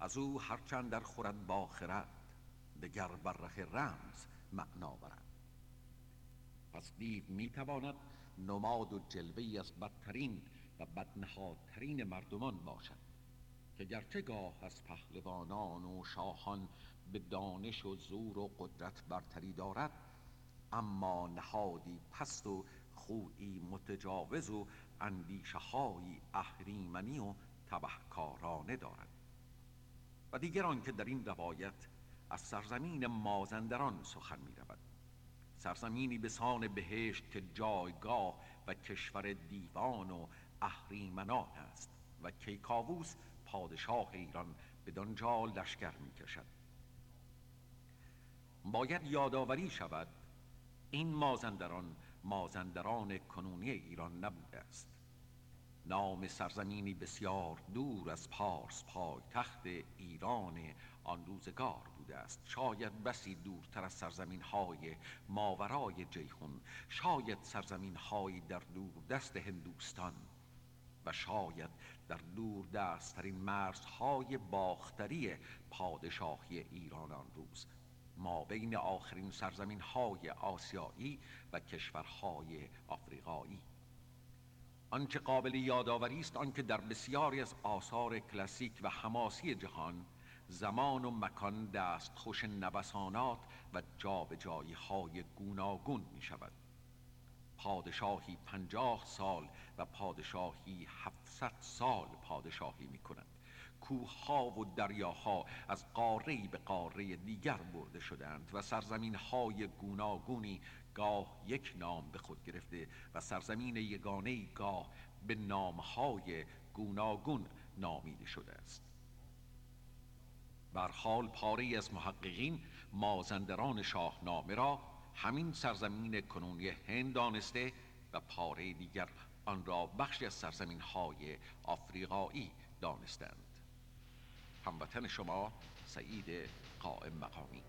از او هرچند در خورد با خرد دگر بر ره رمز معنا برد. پس دیو می‌تواند نماد و جلوه از بدترین و بدنهادترین مردمان باشد که گرچه گاه از پهلوانان و شاهان به دانش و زور و قدرت برتری دارد اما نهادی پست و خویی متجاوز و اندیشه های اهریمنی و تبهکارانه دارد. و دیگر آنکه در این روایت از سرزمین مازندران سخن می رود سرزمینی به سان بهشت که جایگاه و کشور دیوان و اهریمنان است و کیکاووس پادشاه ایران به دانجا لشکر می کشد باید یادآوری شود این مازندران مازندران کنونی ایران نبوده است. نام سرزمینی بسیار دور از پارس پای تخت ایران آن روزگار بوده است. شاید بسی دورتر از سرزمین های ماورای جیهون شاید سرزمین های در دور دست هندوستان و شاید در دور دستترین مرزهای باختری پادشاهی ایران آن روز. ما بین آخرین سرزمین های آسیایی و کشورهای آفریقایی آنچه قابل یادآوری است آنکه در بسیاری از آثار کلاسیک و حماسی جهان زمان و مکان دست خوش نوسانات و جابجایی های گوناگون می شود پادشاهی پنجاه سال و پادشاهی هفتصد سال پادشاهی می کند کوهها و دریاها از قاره به قاره دیگر برده شدند و سرزمین های گوناگونی گاه یک نام به خود گرفته و سرزمین یگانه گاه به نامهای گوناگون نامیده شده است. بر حال پاره از محققین مازندران شاهنامه را همین سرزمین کنونی هند دانسته و پاره دیگر آن را بخشی از سرزمین های آفریقایی دانستند. هموطن شما سعید قائم مقامی.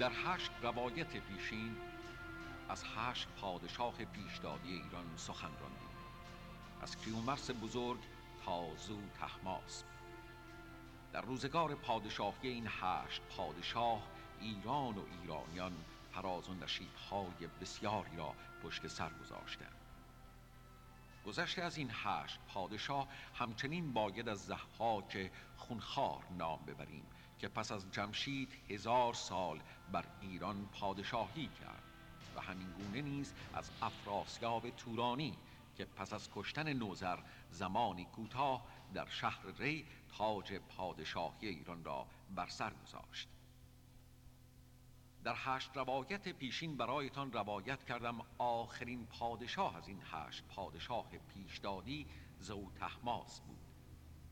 در هشت روایت پیشین از هشت پادشاه پیشدادی ایران سخن راندیم. از کیومرس بزرگ تا زو تحماس در روزگار پادشاهی این هشت پادشاه ایران و ایرانیان فراز و نشیبهای بسیاری را پشت سر گذاشتند. گذشته از این هشت پادشاه همچنین باید از زحاک خونخار نام ببریم که پس از جمشید هزار سال بر ایران پادشاهی کرد و همین گونه نیز از افراسیاب تورانی که پس از کشتن نوزر زمانی کوتاه در شهر ری تاج پادشاهی ایران را بر سر گذاشت. در هشت روایت پیشین برایتان روایت کردم آخرین پادشاه از این هشت پادشاه پیشدادی زو تحماس بود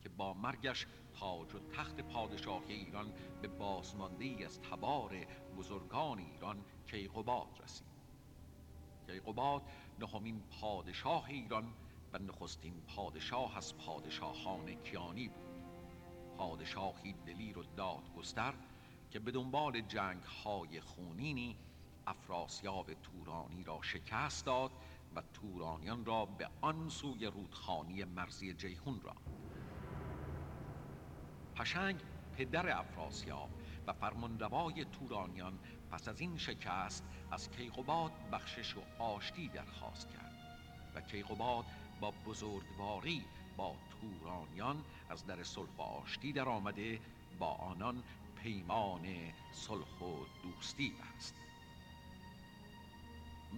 که با مرگش تاج و تخت پادشاهی ایران به بازمانده از تبار بزرگان ایران کیقوباد رسید. کیقوباد نهمین پادشاه ایران و نخستین پادشاه از پادشاهان کیانی بود. پادشاهی دلیر و دادگستر که به دنبال جنگ های خونینی افراسیاب تورانی را شکست داد و تورانیان را به آن سوی رودخانی مرزی جیهون را پشنگ پدر افراسیاب و فرمانروای تورانیان پس از این شکست از کیقوباد بخشش و آشتی درخواست کرد و کیقوباد با بزرگواری با تورانیان از در صلح و آشتی در آمده با آنان پیمان صلح و دوستی است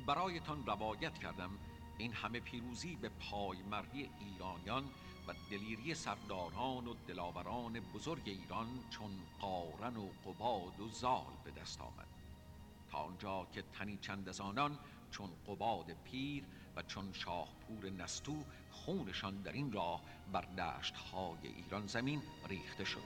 برایتان روایت کردم این همه پیروزی به پایمردی ایرانیان و دلیری سرداران و دلاوران بزرگ ایران چون قارن و قباد و زال به دست آمد. تا آنجا که تنی چند از آنان چون قباد پیر و چون شاهپور نستو خونشان در این راه بر دشت های ایران زمین ریخته شد.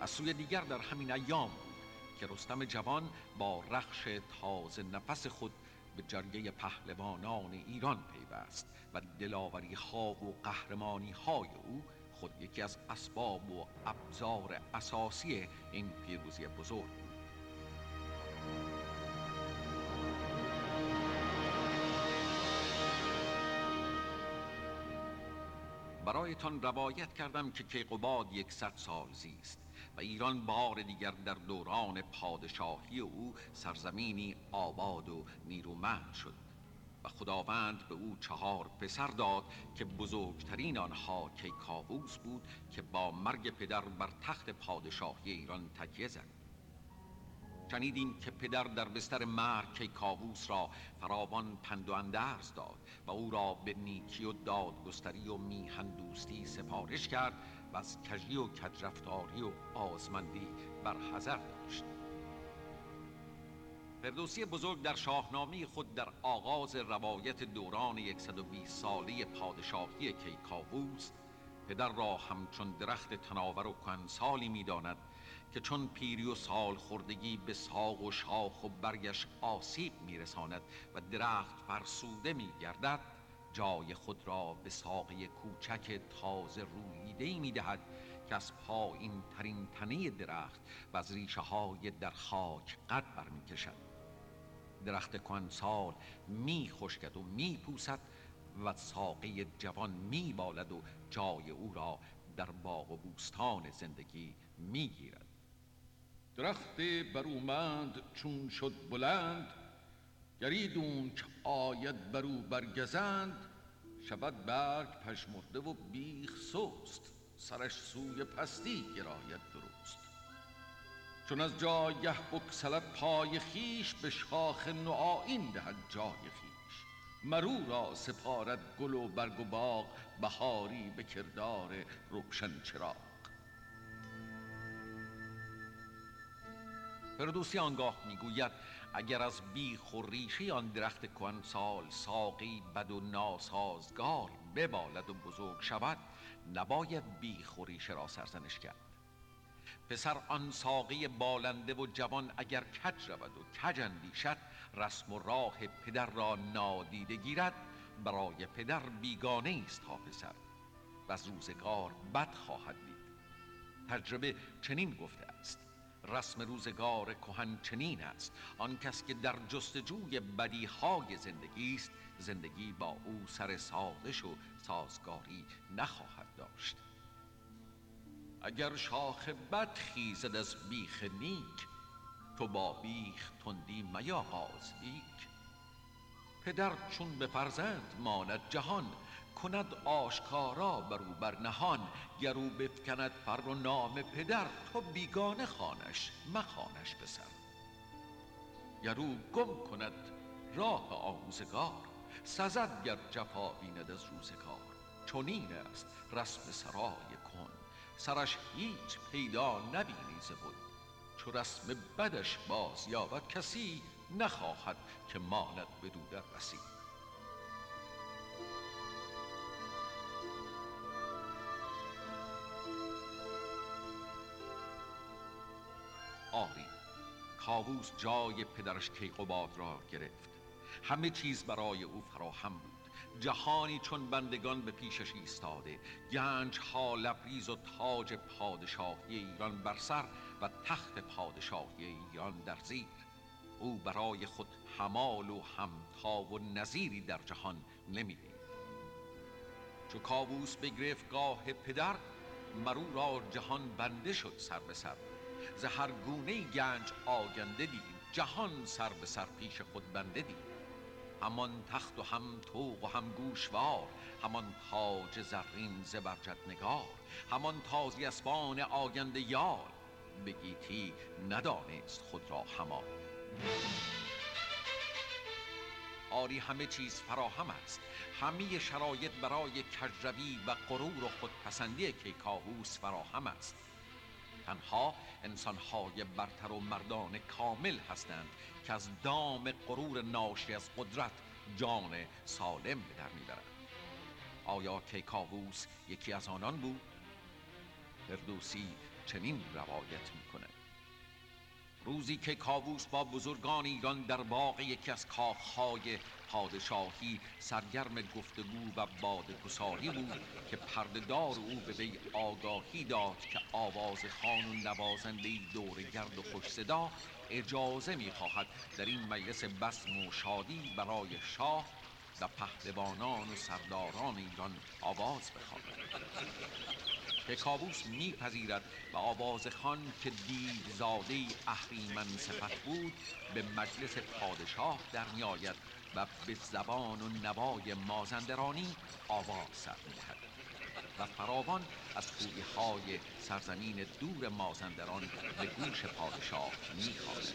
از سوی دیگر در همین ایام که رستم جوان با رخش تازه نفس خود به جرگه پهلوانان ایران پیوست و دلاوری ها و قهرمانی های او خود یکی از اسباب و ابزار اساسی این پیروزی بزرگ بود. برایتان روایت کردم که کیقوباد یکصد سال زیست. و ایران بار دیگر در دوران پادشاهی او سرزمینی آباد و نیرومند شد و خداوند به او چهار پسر داد که بزرگترین آنها کیکاووس بود که با مرگ پدر بر تخت پادشاهی ایران تکیه زد. شنیدیم که پدر در بستر مرگ کیکاووس را فراوان پند و اندرز داد و او را به نیکی و دادگستری و میهن دوستی سفارش کرد و از کجی و کجرفتاری و آزمندی بر حذر داشت. فردوسی بزرگ در شاهنامه خود در آغاز روایت دوران 120 ساله پادشاهی کیکاووس پدر را همچون درخت تناور و کنسالی می‌داند که چون پیری و سال خوردگی به ساق و شاخ و برگش آسیب میرساند و درخت فرسوده میگردد جای خود را به ساقه کوچک تازه رویده می دهد که از پایین ترین تنه درخت و از ریشه های در خاک قد برمی کشد درخت کنسال می خشکد و می پوسد و ساقه جوان می بالد و جای او را در باغ و بوستان زندگی می گیرد درخت برومند چون شد بلند گریدون که آید برو برگزند شود برگ پشمرده و بیخ سست سرش سوی پستی گراید درست. چون از جایه بکسلد پای خیش به شاخ نوآیین دهد جای خیش. مرو را سپارد گل و برگ و باغ بهاری به کردار روشن چراغ. فردوسی آنگاه می‌گوید اگر از بیخ و ریشه آن درخت سال ساقی بد و ناسازگار ببالد و بزرگ شود نباید بیخ و ریشه را سرزنش کرد. پسر آن ساقی بالنده و جوان اگر کج رود و کج اندیشد رسم و راه پدر را نادیده گیرد برای پدر بیگانه است تا پسر. و روزگار بد خواهد دید. تجربه چنین گفته است. رسم روزگار کهن چنین است. آن کس که در جستجوی بدیهای زندگی است زندگی با او سر سازش و سازگاری نخواهد داشت. اگر شاخ بد خیزد از بیخ نیک تو با بیخ تندی میاغاز بیک پدر چون به فرزند ماند جهان کند آشکارا بر او بر نهان گرو بفکند فر و نام پدر تو بیگانه خانش مخانش پسر گرو گم کند راه آموزگار سزد گر جفا بیند از روزگار. چنین است رسم سرای کن سرش هیچ پیدا نبینی بود چو رسم بدش باز یابد کسی نخواهد که ماند بدو در رسید آری کاووس جای پدرش کیقوباد را گرفت. همه چیز برای او فراهم بود. جهانی چون بندگان به پیشش ایستاده گنج ها لبریز و تاج پادشاهی ایران بر سر و تخت پادشاهی ایران در زیر. او برای خود همال و همتا و نظیری در جهان نمی‌دید. چو کاووس بگرفت گاه پدر مرو را جهان بنده شد سر به سر. ز هر گونه گنج آگنده دید جهان سر به سر پیش خود بنده دید همان تخت و هم توق و هم گوشوار همان تاج زرین زبرجد نگار همان تازی اسبان آگنده یار. بگیتی ندانست خود را همان. آری همه چیز فراهم است. همه شرایط برای کجروی و غرور و خودپسندی کیکاووس فراهم است. تنها انسانهای برتر و مردان کامل هستند که از دام غرور ناشی از قدرت جان سالم به در می‌برند. آیا کیکاووس یکی از آنان بود؟ فردوسی چنین روایت می‌کنه روزی که کاووس با بزرگان ایران در باغ یکی از کاخهای پادشاهی سرگرم گفتگو و بادگساری بود که پردهدار او به وی آگاهی داد که آواز خان و نوازنده دور گرد و خوش صدا اجازه می‌خواهد در این مجلس بسم و شادی برای شاه و پهلوانان و سرداران ایران آواز بخواند. که کابوس میپذیرد و آواز خان که دیو زاده اهریمن صفت بود به مجلس پادشاه در میآید و به زبان و نوای مازندرانی آواز سر می‌دهد و فراوان از خوبی های سرزمین دور مازندران به گوش پادشاه می‌خواند.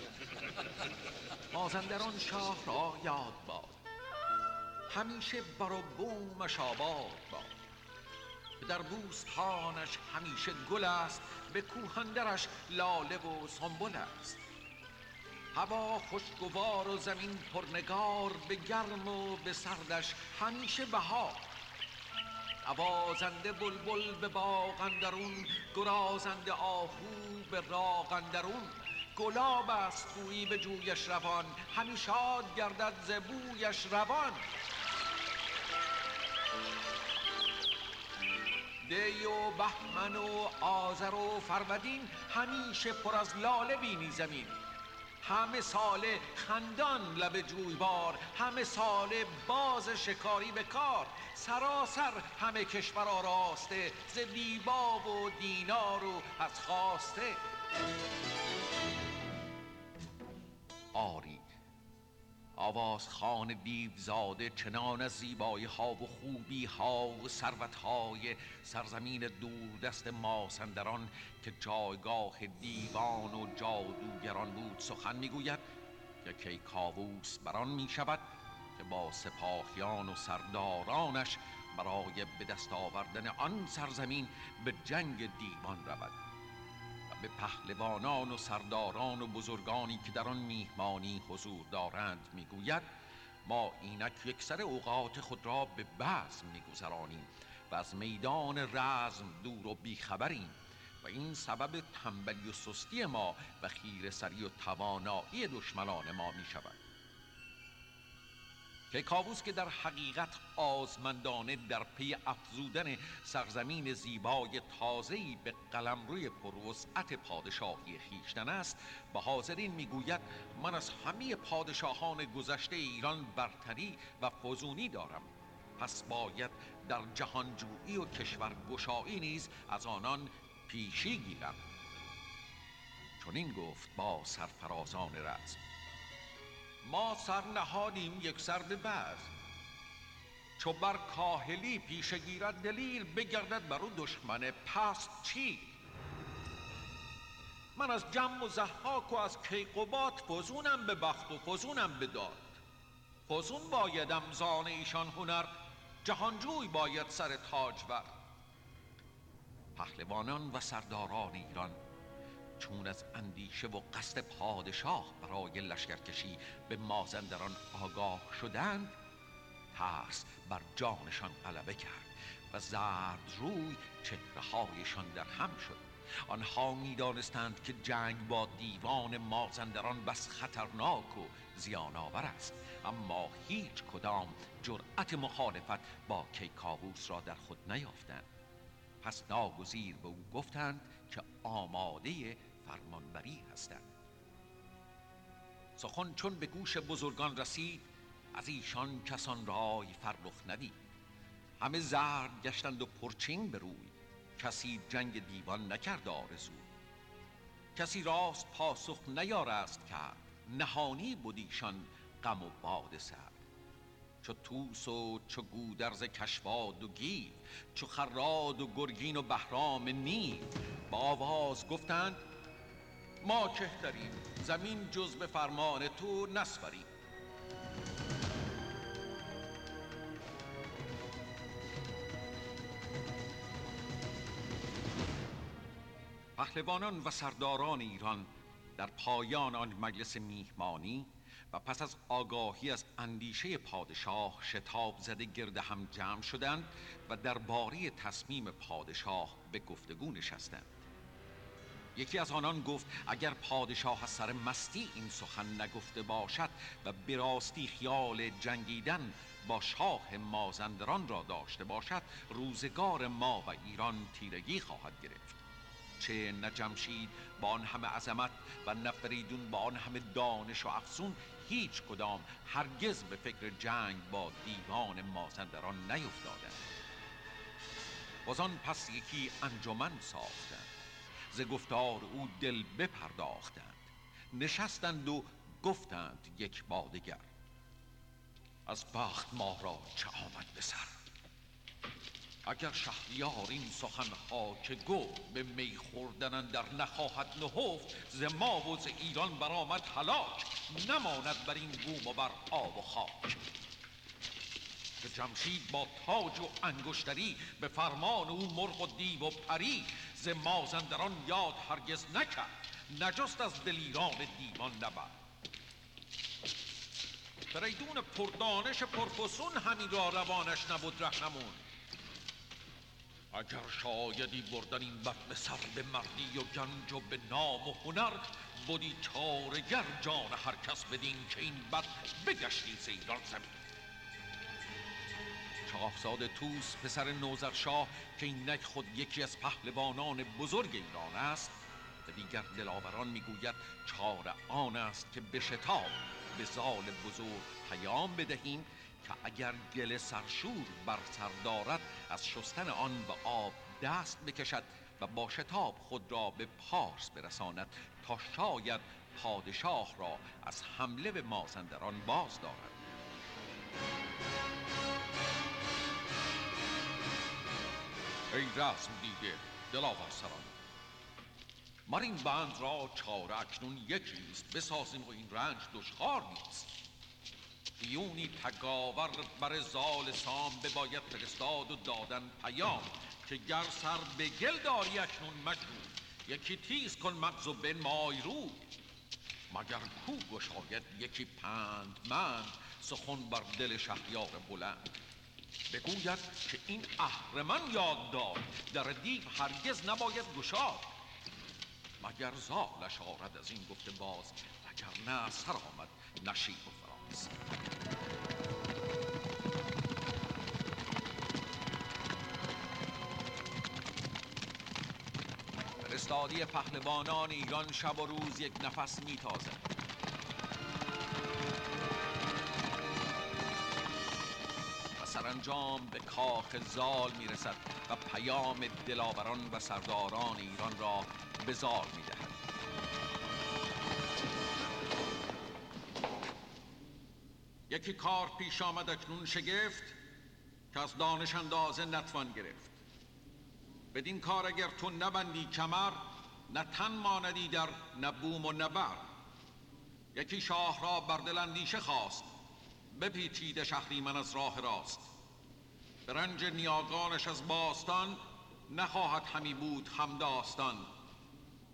مازندران شاه را یاد باد. همیشه بر و بومش آباد باد. در بوستانش همیشه گل است به کوهندرش لاله و سنبل است. هوا خوشگوار و زمین پرنگار به گرم و به سردش همیشه بهار. عوازنده بلبل به باغ اندرون گرازنده آهو به راغ اندرون. گلاب است بویی به جویش روان همیشاد گردد ز بویش روان. دی و بهمن و آذر و فرودین همیشه پر از لاله بینی زمین. همه ساله خندان لب جویبار همه ساله باز شکاری به کار. سراسر همه کشور آراسته ز دیبا و دینار و از خواسته. آری آواز خان زاده چنان از زیبایی ها و خوبی ها و ثروت های سرزمین دست ماسندران که جایگاه دیوان و جادوگران بود. سخن می‌گوید که کیکاووس بران می شود که با سپاهیان و سردارانش برای به دست آوردن آن سرزمین به جنگ دیوان رود. به پهلوانان و سرداران و بزرگانی که در آن میهمانی حضور دارند می‌گوید ما اینک یکسر اوقات خود را به بزم میگذرانیم و از میدان رزم دور و بیخبریم و این سبب تنبلی و سستی ما و خیر سری و توانایی دشمنان ما می شود که کاووس که در حقیقت آزمندانه در پی افزودن سرزمین زیبای تازه‌ای به قلمروی پروسعت پادشاهی خیشتن است به حاضرین می‌گوید من از همه پادشاهان گذشته ایران برتری و فزونی دارم. پس باید در جهانجویی و کشورگشایی نیز از آنان پیشی گیرم. چون این گفت با سرفرازان رزم. ما سر نهادیم یک سر به چو بر کاهلی پیش گیرد دلیر بگردد بر او دشمن پست چی من از جم و زحاک و از کیقوبات فزونم به بخت و فزونم به داد. فزون بایدم زان ایشان هنر جهانجوی باید سر تاج بر پهلوانان و سرداران ایران چون از اندیشه و قصد پادشاه برای لشکرکشی به مازندران آگاه شدند ترس بر جانشان غلبه کرد و زرد روی چهرههایشان در هم شد. آنها می‌دانستند که جنگ با دیوان مازندران بس خطرناک و زیان آور است اما هیچ کدام جرأت مخالفت با کیکاووس را در خود نیافتند. پس ناگزیر به او گفتند که آماده فرمانبری هستند. سخن چون به گوش بزرگان رسید از ایشان کسان رای فرخ ندید. همه زرد گشتند و پرچین به کسی جنگ دیوان نکرد آرزو. کسی راست پاسخ نیارست کرد نهانی بودیشان غم و باد سر چو توس و چو گودرز کشواد و گیو چو خراد و گرگین و بهرام نیو با آواز گفتند ما کهتریم زمین جز به فرمان تو نسپریم. پهلوانان و سرداران ایران در پایان آن مجلس میهمانی و پس از آگاهی از اندیشه پادشاه شتاب زده گرد هم جمع شدند و درباره تصمیم پادشاه به گفتگو نشستند. یکی از آنان گفت اگر پادشاه از سر مستی این سخن نگفته باشد و به راستی خیال جنگیدن با شاه مازندران را داشته باشد روزگار ما و ایران تیرگی خواهد گرفت. چه نه جمشید با آن همه عظمت و نه فریدون با آن همه دانش و افسون هیچ کدام هرگز به فکر جنگ با دیوان مازندران نیفتادند. باز پس یکی انجمن ساختند. ز گفتار او دل بپرداختند. نشستند و گفتند یک بادگر از بخت ما را چه آمد به سر؟ اگر شهریار این سخنها که گفت به می خوردن در نخواهد نهفت ز ما و ز ایران برآمد هلاک نماند بر این بوم و بر آب و خاک. که جمشید با تاج و انگشتری به فرمان او مرغ و دیو و پری. ز مازندران یاد هرگز نکرد نجست از دلیران دیوان نبرد. فریدون پردانش پرفسون همین را روانش نبود رهنمون. اگر شایدی بردن این بر به سر به مردی و گنج و به نام و هنر بودی چارگر جان هر کس بدین که این بد بگشتی ز ایران زمین. شاهزاده توس پسر نوذرشاه که اینک خود یکی از پهلوانان بزرگ ایران است و دیگر دلاوران می‌گوید چاره آن است که به شتاب به زال بزرگ پیام بدهیم که اگر گل سرشور بر سر دارد از شستن آن به آب دست بکشد و با شتاب خود را به پارس برساند تا شاید پادشاه را از حمله به مازندران باز دارد. ای رسم دیده دلاور سران. مر این بند را چاره اکنون یکیست بسازیم و این رنج دشخار نیست. دیونی تگاور بر زال سام بباید فرستاد و دادن پیام که گر سر به گل داری اکنون یکی تیز کن مغز و بنمای روی. مگر کو گشاید یکی پند من سخن بر دل شهریار بلند. بگوید که این اهرمن یاد داد در دیو هرگز نباید گشاد. مگر زالش آرد از این گفته باز اگر نه سر آمد نشیب و فراز. فرستادی پهلوانان ایران شب و روز یک نفس میتازد. سرانجام به کاخ زال می‌رسد و پیام دلاوران و سرداران ایران را به زال می‌دهد. یکی کار پیش آمد اکنون شگفت که از دانش اندازه نتوان گرفت. بدین کار اگر تو نبندی کمر نه تن ماندی در نه بوم و نه یکی شاه را بر دل اندیشه خواست بپیچیده شهری من از راه راست. رنج نیاگانش از باستان نخواهد همی بود هم داستان.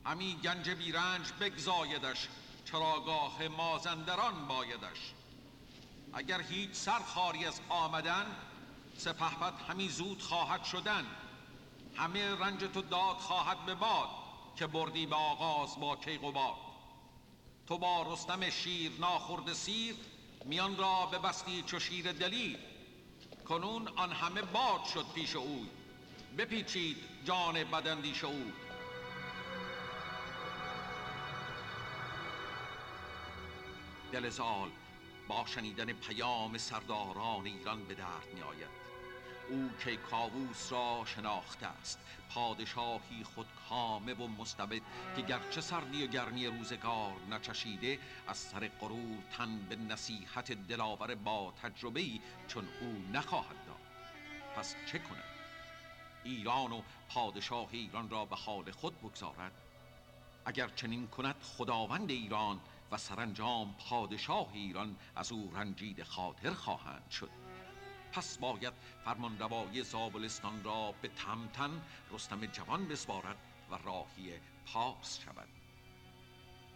همی گنج بی رنج بگزایدش چراگاه مازندران بایدش. اگر هیچ سر خاری از آمدن سپهبد همی زود خواهد شدن. همه رنج تو داد خواهد به باد که بردی به آغاز با کیقوباد تو با رستم شیر ناخورد سیر میان را ببستی چو شیر دلیر. کنون آن همه باد شد پیش اوی بپیچید جان بدندیش او. دل زال با شنیدن پیام سرداران ایران به درد می آید او که کاووس را شناخته است. پادشاهی خودکامه و مستبد که گرچه سردی و گرمی روزگار نچشیده از سر غرور تن به نصیحت دلاور با تجربه چون او نخواهد داد. پس چه کند؟ ایران و پادشاه ایران را به حال خود بگذارد. اگر چنین کند خداوند ایران و سرانجام پادشاه ایران از او رنجید خاطر خواهند شد. پس باید فرمانروای زابلستان را به تمتن رستم جوان بسپارد و راهی پاس شود.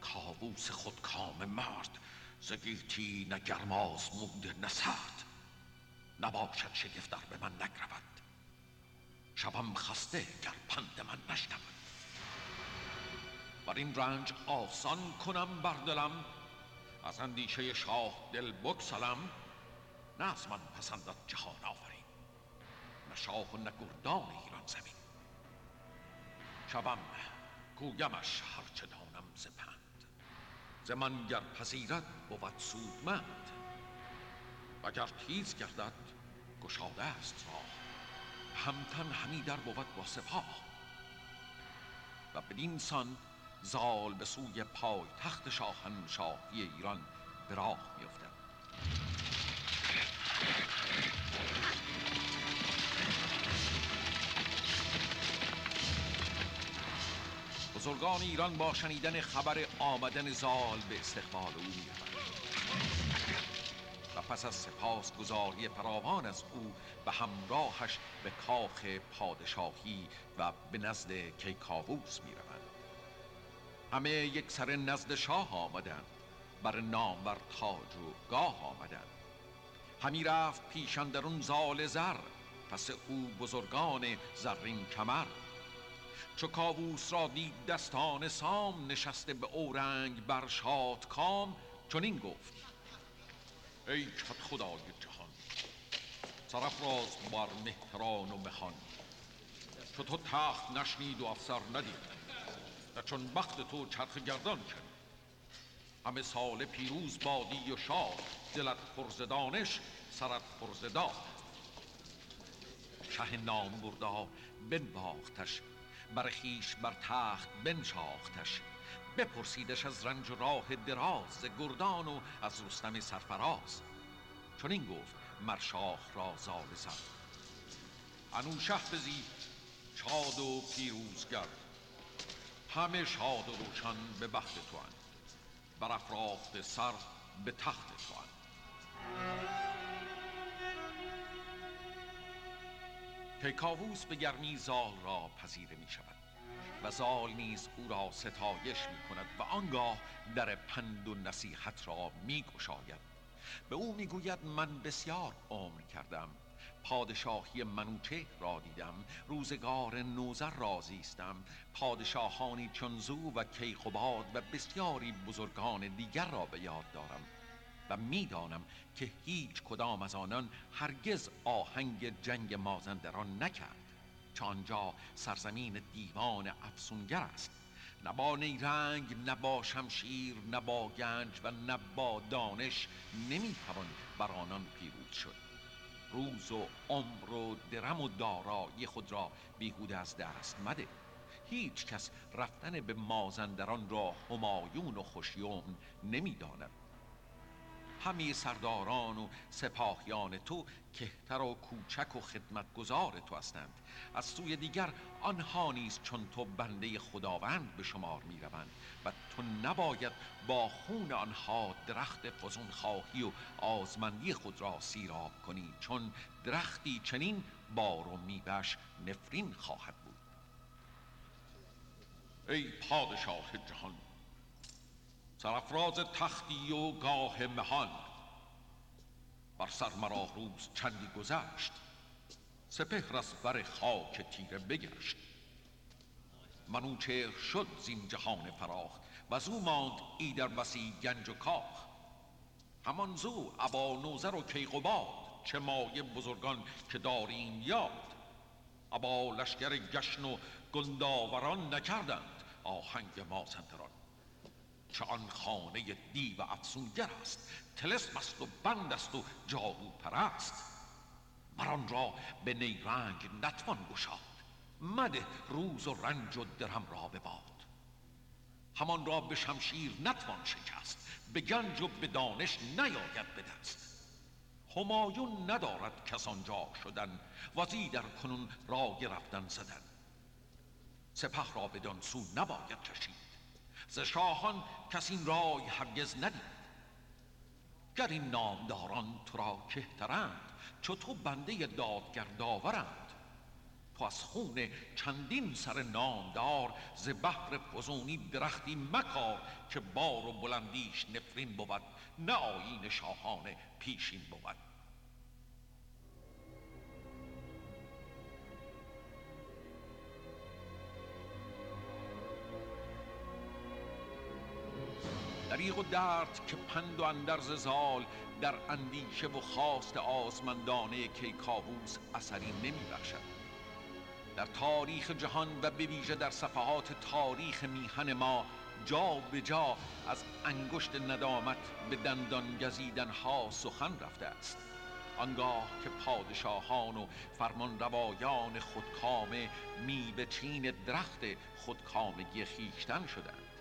کاووس خودکام مرد زگیتی نه گرماز مود نه سرد نباشد شگفت در به من نگرود. شبم خسته گر پند من نشنود. بر این رنج آسان کنم بر دلم از اندیشه شاه دل بکسلم نه از من پسندد جهان آفرین. نه شاه و نه گردان ایران زمین. شبم گویمش هرچه دانم ز پند. ز من گر پذیرد بود سودمند. وگر تیز گردد گشاده است راه. همتن همی در بود با سپاه. و بدین سان زال به سوی پای تخت شاهنشاهی ایران به راه بزرگان ایران با شنیدن خبر آمدن زال به استقبال او می‌روند و پس از سپاس گذاری فراوان از او به همراهش به کاخ پادشاهی و به نزد کیکاووس می‌روند همه یک سر نزد شاه آمدند بر نامور تاج و گاه آمدند. همی رفت پیشندرون زال زر پس او بزرگان زرین کمر. چو کاووس را دید دستان سام نشسته به اورنگ بر شاد کام. چنین گفت ای کت خدای جهان سرفراز بر مهتران و مهان چو تو تخت نشنید و افسر ندید و چون بخت تو چرخ گردان کرد. همه سال پیروز بادی و شاد دلت پرز دانش سرت پرز داد. شه نام برده بنواختش بر خیش بر تخت بنشاختش. بپرسیدش از رنج و راه دراز گردان و از رستم سرفراز. چون این گفت مرشاخ را زال زد انوشه بزی شاد و پیروز گرد همه شاد و روشن به بخت تو اند بر سر به تخت تو اند پیکاووس به گرمی زال را پذیره می شود و زال نیز او را ستایش می کند و آنگاه در پند و نصیحت را می گشاید. به او می گوید من بسیار عمر کردم. پادشاهی منوچه را دیدم روزگار نوزر را زیستم. پادشاهانی چنزو و کیخوباد و بسیاری بزرگان دیگر را به یاد دارم و می‌دانم که هیچ کدام از آنان هرگز آهنگ جنگ مازندران نکرد. چه آنجا سرزمین دیوان افسونگر است. نه با نیرنگ نه با شمشیر نه با گنج و نه با دانش نمی‌توان بر آنان پیروز شد. روز و عمر و درم و دارایی خود را بیهوده از دست مده. هیچ کس رفتن به مازندران را همایون و خوشیوم نمی‌داند. همه سرداران و سپاهیان تو کهتر و کوچک و خدمتگزار تو هستند. از سوی دیگر آنها نیز چون تو بنده خداوند به شمار می روند و تو نباید با خون آنها درخت فزون خواهی و آزمندی خود را سیراب کنی چون درختی چنین بار و میبش نفرین خواهد بود. ای پادشاه جهان سرفراز تختی و گاه مهان بر سر مرا روز چندی گذشت سپهر از بر خاک تیره بگشت منوچهر شد زین جهان فراخ و زو ماند ایدر بسی گنج و کاخ همان زو ابا نوزر و کیقوباد چه مایه بزرگان که داریم یاد ابا لشکر گشن و گنداوران نکردند آهنگ مازندران چه آن خانه دیو افسونگر است. تلسم است و بند است و جادو پرست. مران را به نیرنگ نتوان گشاد. مده روز و رنج و درم را به باد. همان را به شمشیر نتوان شکست. به گنج و به دانش نیاید به دست. همایون ندارد کس آنجا شدن وزی در کنون رای رفتن زدن. سپه را بدان سو نباید کشید. ز شاهان کس این رای هرگز ندید. گر این نامداران تو را کهترند چو تو بنده دادگر داورند. تو از خون چندین سر نامدار ز بحر فزونی درختی مکار که بار و بلندیش نفرین بود نه آیین شاهان پیشین بود. دریغ و درد که پند و اندرز زال در اندیشه و خواست آزمندانه کیکاووس اثری نمی بخشد در تاریخ جهان و به ویژه در صفحات تاریخ میهن ما جا به جا از انگشت ندامت به دندان گزیدن ها سخن رفته است. آنگاه که پادشاهان و فرمان روایان خودکامه میوه چین درخت خودکامگی خیشتن شدند.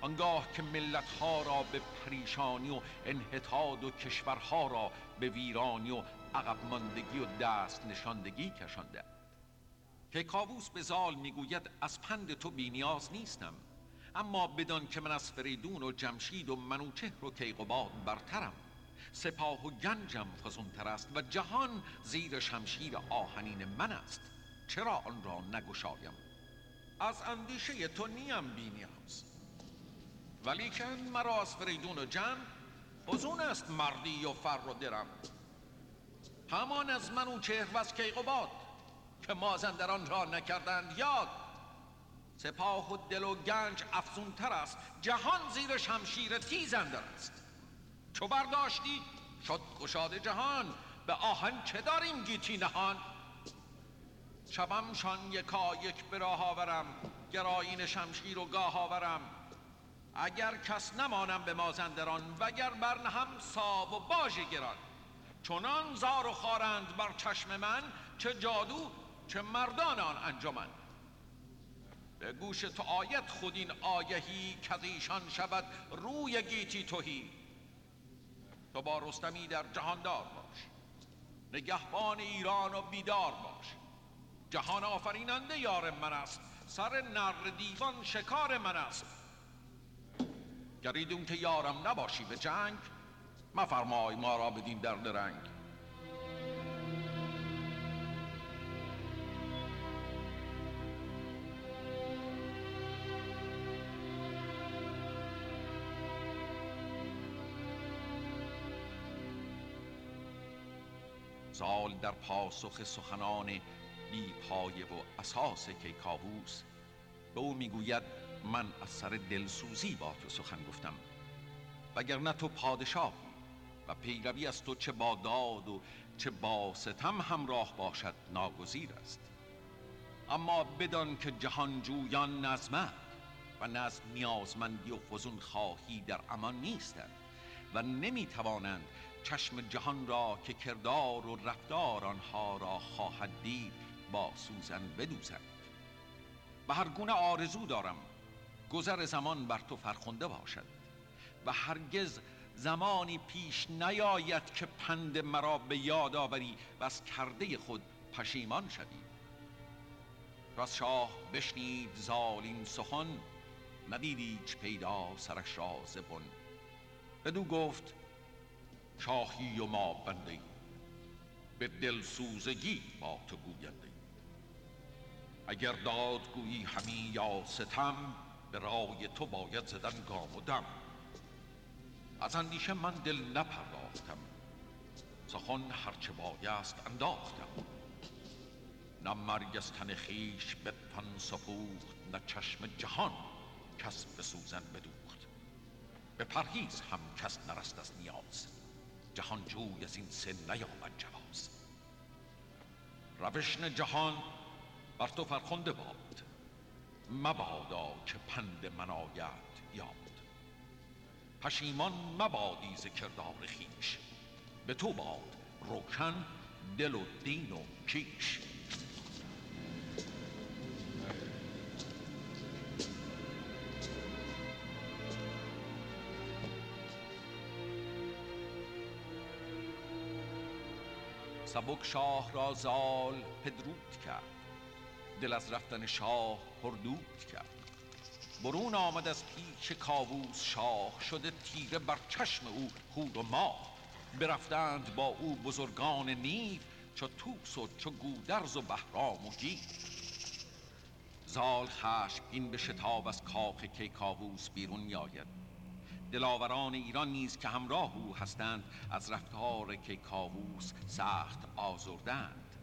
آنگاه که ملتها را به پریشانی و انحطاط و کشورها را به ویرانی و عقب ماندگی و دست نشاندگی کشاندند که کاووس به زال می‌گوید از پند تو بینیاز نیستم. اما بدان که من از فریدون و جمشید و منوچهر و کیقوباد برترم. سپاه و گنجم فزونتر است و جهان زیر شمشیر آهنین من است. چرا آن را نگشایم؟ از اندیشه تو نیم بینیاز ولیکن مرا از فریدون و جم فزون است مردی و فر و درم. همان از منوچهر و از کیقوباد که مازندران را نکردند یاد. سپاه و دل و گنج افزونتر است جهان زیر شمشیر تیزندر است. چو برداشتی شد گشاد جهان به آهن چه داریم گیتی نهان؟ شبمشان یکا یک به راه آورم گراین شمشیر و گاه آورم. اگر کس نمانم به مازندران وگر برنهم ساب و باژ گران. چنان زار و خارند بر چشم من چه جادو چه مردان آن انجمن. به گوش تو آیت خود این آگهی که ایشان شود روی گیتی توهی تو با رستمی در جهاندار باش. نگهبان ایران و بیدار باش. جهان آفریننده یار من است سر نر دیوان شکار من است. گریدون که یارم نباشی به جنگ مفرمای ما را بدین درد رنگ. سال در پاسخ سخنان بی پایه و اساس کیکاووس به او می‌گوید من از سر دلسوزی با تو سخن گفتم. وگرنه تو پادشاه و پیروی از تو چه با داد و چه با ستم همراه باشد ناگزیر است. اما بدان که جهانجویان نظمت و نظم نیازمندی و فزون خواهی در امان نیستند و نمی‌توانند چشم جهان را که کردار و رفتار آنها را خواهد دید با سوزن بدوزند. و هر گونه آرزو دارم گذر زمان بر تو فرخنده باشد و هرگز زمانی پیش نیاید که پند مرا به یاد آوری و از کرده خود پشیمان شوی. و از شاه بشنید زالین سخن ندید پیدا سرش را زبن بدو گفت شاهی و ما بنده به دلسوزگی با تو گوینده اگر دادگویی همی یا ستم به رای تو باید زدن گام و دم. از اندیشه من دل نپرداختم. سخن هرچه بایست انداختم. نه مرگ از تن خیش به تن سپوخت نه چشم جهان کس به سوزن بدوخت. به پرهیز هم کس نرست از نیاز. جهان جوی از این سن نیامد جواز. روشن جهان بر تو فرخنده باد. مبادا که پند من آید یاد پشیمان مبادی ز کردار خیش به تو باد روشن دل و دین و کیش. سبک شاه را زال پدرود کرد. دل از رفتن شاه پردود کرد. برون آمد از پیش کاووس شاه شده تیره بر چشم او خود و ماه. برفتند با او بزرگان نیو چو توس و چو گودرز و بهرام و گیو زال خشم این به شتاب از کاخ کیکاووس بیرون میآید دلاوران ایران نیز که همراه او هستند از رفتار کیکاووس سخت آزردند.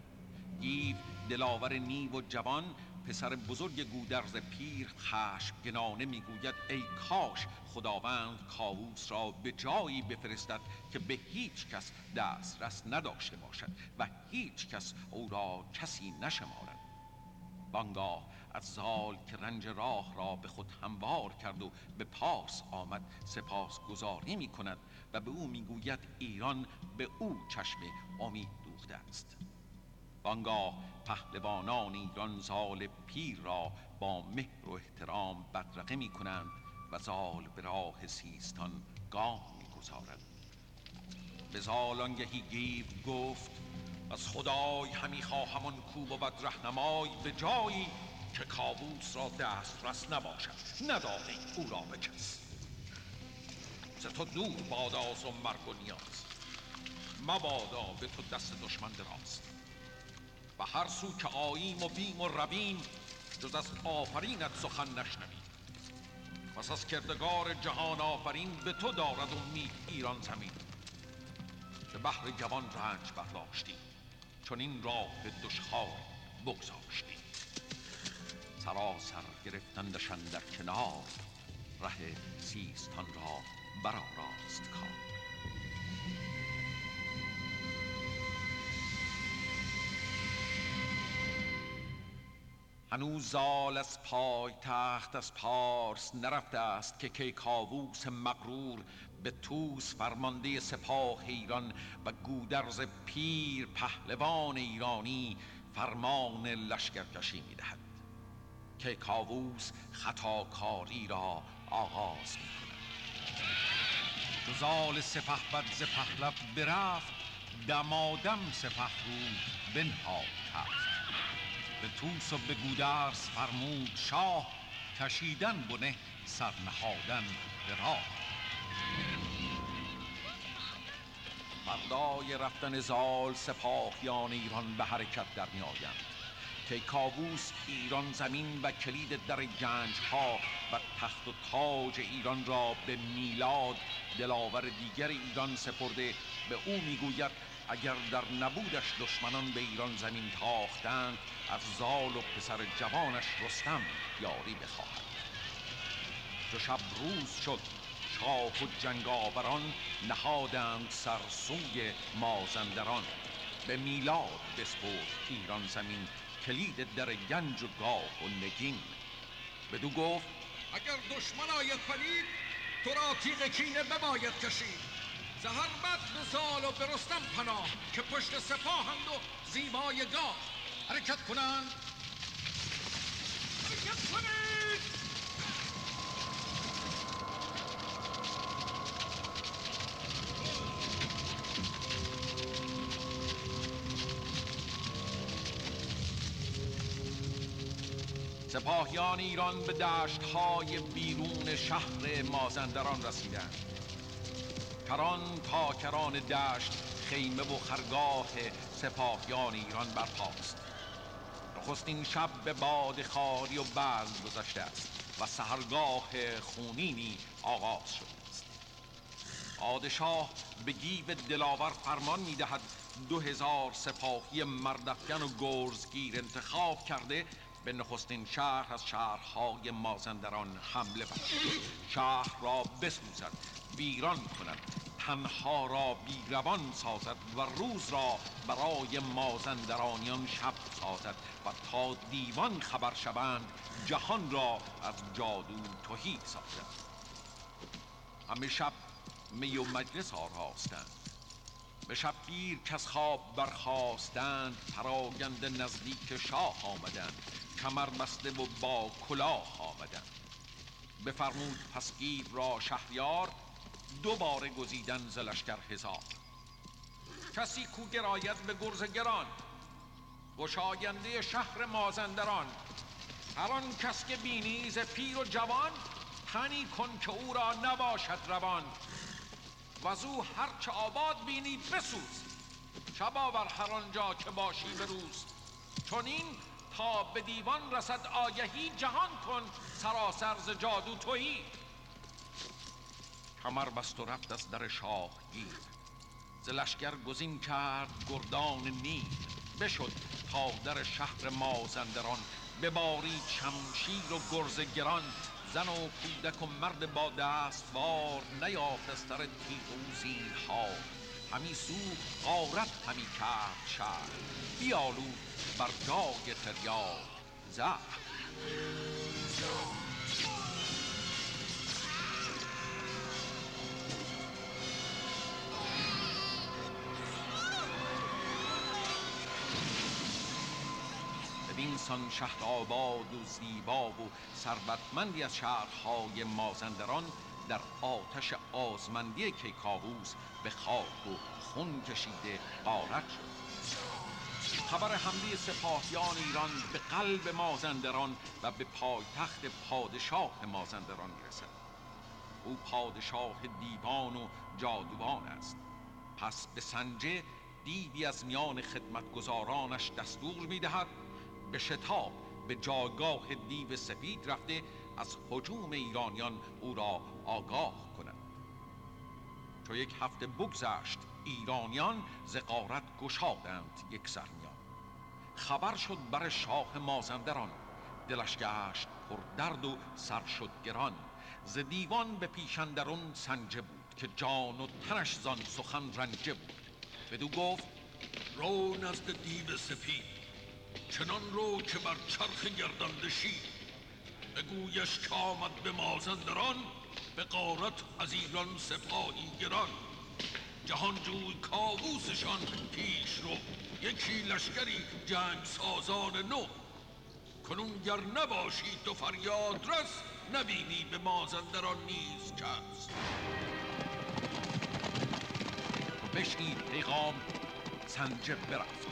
گیو دلاور نیو و جوان پسر بزرگ گودرز پیر خشمگنانه می‌گوید ای کاش خداوند کاووس را به جایی بفرستد که به هیچ کس دسترس نداشته باشد و هیچ کس او را کسی نشمارد. بانگاه از زال که رنج راه را به خود هموار کرد و به پاس آمد سپاس گذاری می کند و به او می‌گوید ایران به او چشم امید دوخته است. بانگاه پهلوانان ایران زال پیر را با مهر و احترام بدرقه می کنند و زال به راه سیستان گام می‌گذارد به زال آنگهی گفت از خدای همی خواهم آن کوب و بد رهنمای به جایی که کابوس را دسترس نباشد. نداده او را به کس. ز تو دور باداز و مرگ و نیاز. مبادا به تو دست دشمن دراست و هر سو که آییم و بیم و رویم جز از آفرینت سخن نشنویم. پس از کردگار جهان آفرین به تو دارد امید ایران زمین. که بحر جوان رنج برداشتی چون این راه دشخار بگذاشتی سراسر گرفتندشان در کنار ره سیستان را برآراست کار. هنوز زال از پای تخت از پارس نرفته است که کیکاووس مغرور به توس فرمانده سپاه ایران و گودرز پیر پهلوان ایرانی فرمان لشکرکشی می‌دهد. که کاووس خطاکاری را آغاز می کند زال سپه بد ز پهلو برفت دمادم سپه رو بنهاد تفت به توس و به گودرس فرمود شاه کشیدن بنه سرنهادن به راه. فردای رفتن زال سپاهیان ایران به حرکت در می آیند. که کاووس ایران زمین و کلید در گنج ها و تخت و تاج ایران را به میلاد دلاور دیگر ایران سپرده به او می‌گوید اگر در نبودش دشمنان به ایران زمین تاختند از زال و پسر جوانش رستم یاری بخواهد. چو شب روز شد شاه و جنگاوران نهادند سر سوی مازندران. به میلاد بسپرد ایران زمین کلید در گنج و گاه و نگین. بدو گفت اگر دشمن آید پدید تو را تیغ کینه بباید کشید. زهر بد به زال و برستم پناه که پشت سپاهند و زیبای گاه حرکت کنند حرکت کنید سپاهیان ایران به دشت های بیرون شهر مازندران رسیدند کران تا کران دشت خیمه و خرگاه سپاهیان ایران برپاست. نخستین شب به باد خاری و برد گذشته است و سهرگاه خونینی آغاز شده است. پادشاه به گیو دلاور فرمان می‌دهد دو هزار سپاهی مردفکن و گرزگیر انتخاب کرده به نخستین شهر از شهرهای مازندران حمله برد شهر را بسوزد ویران کند. تنها را بیروان سازد و روز را برای مازندرانیان شب سازد. و تا دیوان خبر شوند جهان را از جادو توهی سازد همه شب می و مجلس آراستند. به شبگیر کس خواب برخواستند پراگنده نزدیک شاه آمدند. کمر بسته و با کلاه آمدند بفرمود پس گیو را شهریار دوباره گزیدن ز لشکر هزار. کسی کو گراید به گرز گران گشاینده شهر مازندران. هر آن کس که بینی ز پیر و جوان تنی کن که او را نباشد روان. و او هرچه آباد بینی بسوز شباور هر آنجا که باشی به روز. چون تا به دیوان رسد آگهی جهان کن سراسر ز جادو تویی. کمر بست و رفت از در شاه گیر. ز لشکر گزین کرد گردان نیل بشد تا در شهر مازندران ببارید شمشیر و گرز گران. زن و کودک و مرد با دست بار نیافت از سر تیغ و زینهار همی سوخت غارت همی کرد شهر. بیالود بر جای تریاق. زهر بینسان شهر آباد و زیبا و ثروتمندی از شهرهای مازندران در آتش آزمندی کیکاووس به خاک و خون کشیده غارت شد. خبر حمله سپاهیان ایران به قلب مازندران و به پایتخت پادشاه مازندران رسد. او پادشاه دیوان و جادوان است. پس به سنجه دیدی از میان خدمتگزارانش دستور می‌دهد به شتاب به جایگاه دیو سفید رفته از حجوم ایرانیان او را آگاه کند. چو یک هفته بگذشت ایرانیان ز غارت گشادند یک سرمیان خبر شد بر شاه مازندران دلش گشت پر درد و سر شد گران. ز دیوان به پیشندرون سنجه بود که جان و تنش زان سخن رنجه بود. بدو گفت رو نزد دیو سپید چنان رو که بر چرخ گردنده شید بگویش که آمد به مازندران به قارت از ایران سپاهی گران. جهانجوی کاووسشان پیش رو. یکی لشکری جنگ سازان نو. کنون گر نباشی تو فریاد رس نبینی به مازندران نیز کس. بشنید پیغام سنجه برفت.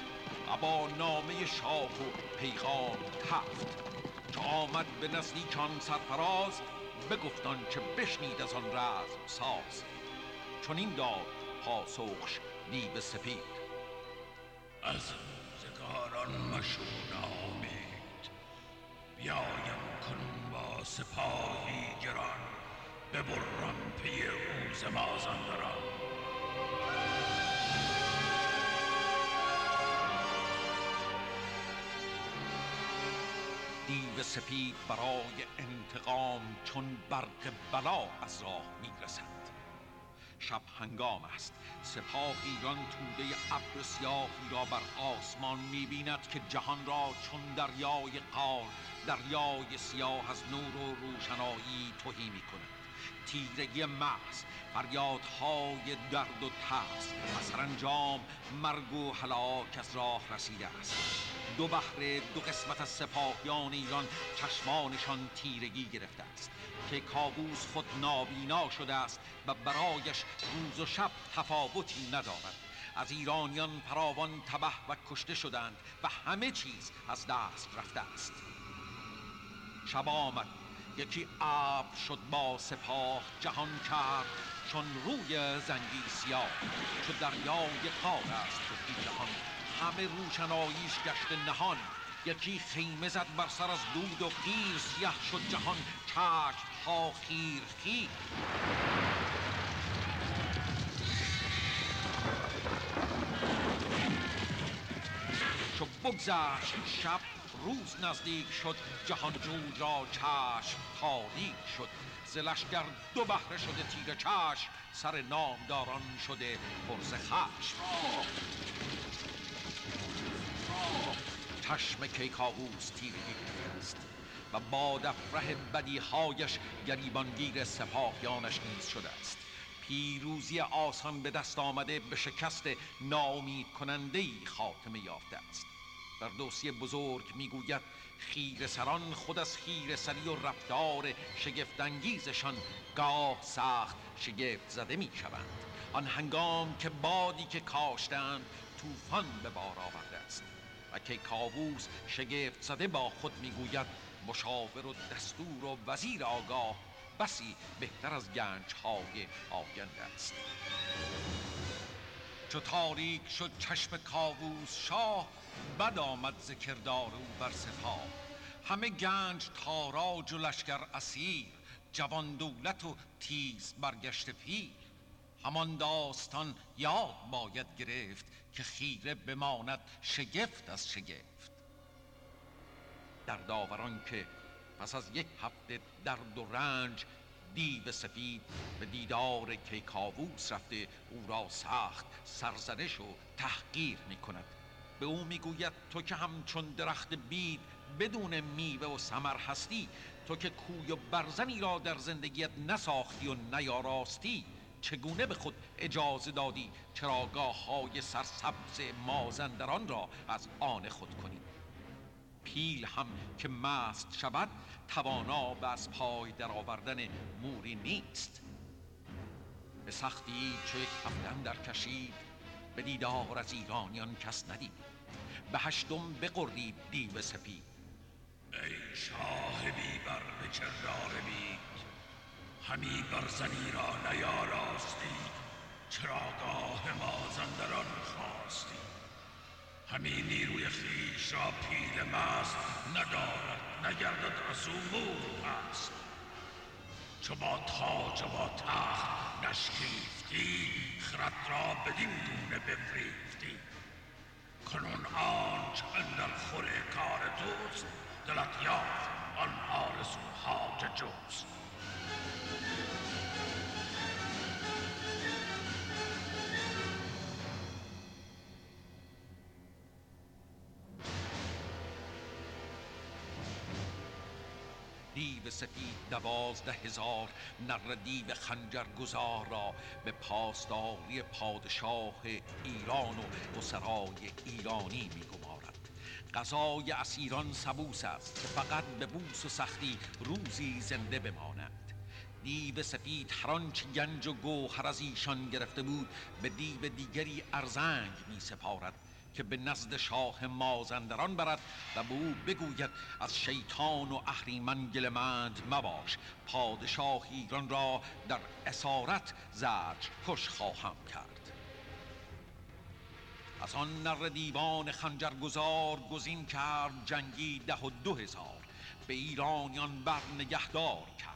و با نامه شاه و پیغام تفت. که آمد به نزدیکان سرفراز بگفتان که بشنید از آن رزم ساز. چون این داد پاسخش دیو سپید. از روزگاران مشون آمید. بیایم کنون با سپاهی گران ببرم پی روز مازندران. دیو سپید برای انتقام چون برق بلا از راه می‌رسد. شب هنگام است. سپاه ایران توده ابر سیاهی را بر آسمان می‌بیند که جهان را چون دریای قار دریای سیاه از نور و روشنایی توهی می‌کند. تیرگی محض فریادهای درد و ترس و سرانجام مرگ و هلاک از راه رسیده است. دو بحر دو قسمت از سپاهیان ایران چشمانشان تیرگی گرفته است. که کابوس خود نابینا شده است و برایش روز و شب تفاوتی ندارد. از ایرانیان فراوان تبه و کشته شدند و همه چیز از دست رفته است. شب آمد. یکی ابر شد با سپاه جهان کرد چون روی زنگی سیاه. چو دریای قار است تو جهان. همه روشناییش گشت نهان. یکی خیمه زد بر سر از دود و قیر سیه شد جهان. چشم ها خیر خیر چو بگذشت شب روز نزدیک شد جهان جود را چشم تاریک شد. ز لشکر دو بهره شده تیر چشم سر نامداران شده پرز خشم. چشم کیکاووس تیرگی است. و با دفره بدیهایش گریبانگیر سپاهیانش نیز شده است. پیروزی آسان به دست آمده به شکست نامید کننده ای خاتمه یافته است. در دوسی بزرگ می‌گوید خیر سران خود از خیر سری و رفتار شگفتانگیزشان گاه سخت شگفت زده می شوند آن هنگام که بادی که کاشتند طوفان به بار آورده است. و که کاووس شگفت زده با خود می‌گوید مشاور و دستور و وزیر آگاه بسی بهتر از گنج های آگنده است. چو تاریک شد چشم کاووس شاه بد آمد ذکردار او بر سپاه. همه گنج تاراج و لشکر اسیر جوان دولت و تیز برگشت پیر. همان داستان یاد باید گرفت که خیره بماند شگفت از شگفت. در داوران که پس از یک هفته درد و رنج دیو سفید به دیدار کیکاووس رفته او را سخت سرزنش و تحقیر می کند به او می‌گوید تو که همچون درخت بید بدون میوه و سمر هستی تو که کوی و برزنی را در زندگیت نساختی و نیاراستی چگونه به خود اجازه دادی چراگاه های سرسبز مازندران را از آن خود کنی؟ پیل هم که مست شود توانا به از پای درآوردن موری نیست. به سختی چو یک هفتن در کشید به دیدار از ایرانیان کس ندید. به هشتم بقرید دیو سپید. ای شاه بی بر به کردار همی برزنی را نیاراستی چراگاه مازندران خواستی. همی نیروی خیش را پیل مست ندارد نگردد از او مور پست چو با تاج و با تخت نشکیفتی خرد را بدین گونه بفریفتی کنون آنچ اندر خور کار توست دلت یافت آن آرزو حاج جوست دیو سفید دوازده هزار نر دیو خنجر گذار را به پاسداری پادشاه ایران و سرای ایرانی میگمارد. غذای اسیران سبوس است که فقط به بوس و سختی روزی زنده بماند. دیو سفید هر گنج و گوهر از ایشان گرفته بود به دیو دیگری ارزنگ می سپارد که به نزد شاه مازندران برد و به او بگوید از شیطان و اهریمن گلمند مباش پادشاه ایران را در اسارت زرج کش خواهم کرد. از آن نر دیوان خنجرگزار گزین کرد جنگی ده و دو هزار به ایرانیان بر نگهدار کرد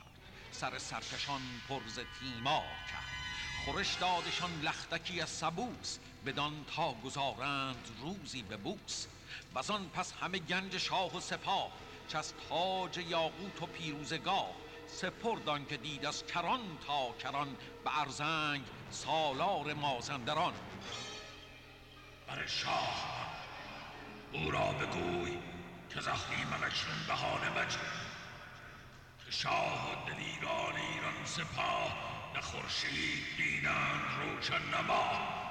سر سرکشان پرز تیمار کرد. خورش دادشان لختکی از سبوس بدان تا گذارند روزی به بوس. و آن پس همه گنج شاه و سپاه از تاج یاقوت و پیروزگاه. سپردان که دید از کران تا کران به ارزنگ سالار مازندران. بر شاه او را بگوی که زخمی ممکشون بهانه مجد که شاه و دلیران ایران سپاه نه خورشید روشن نما.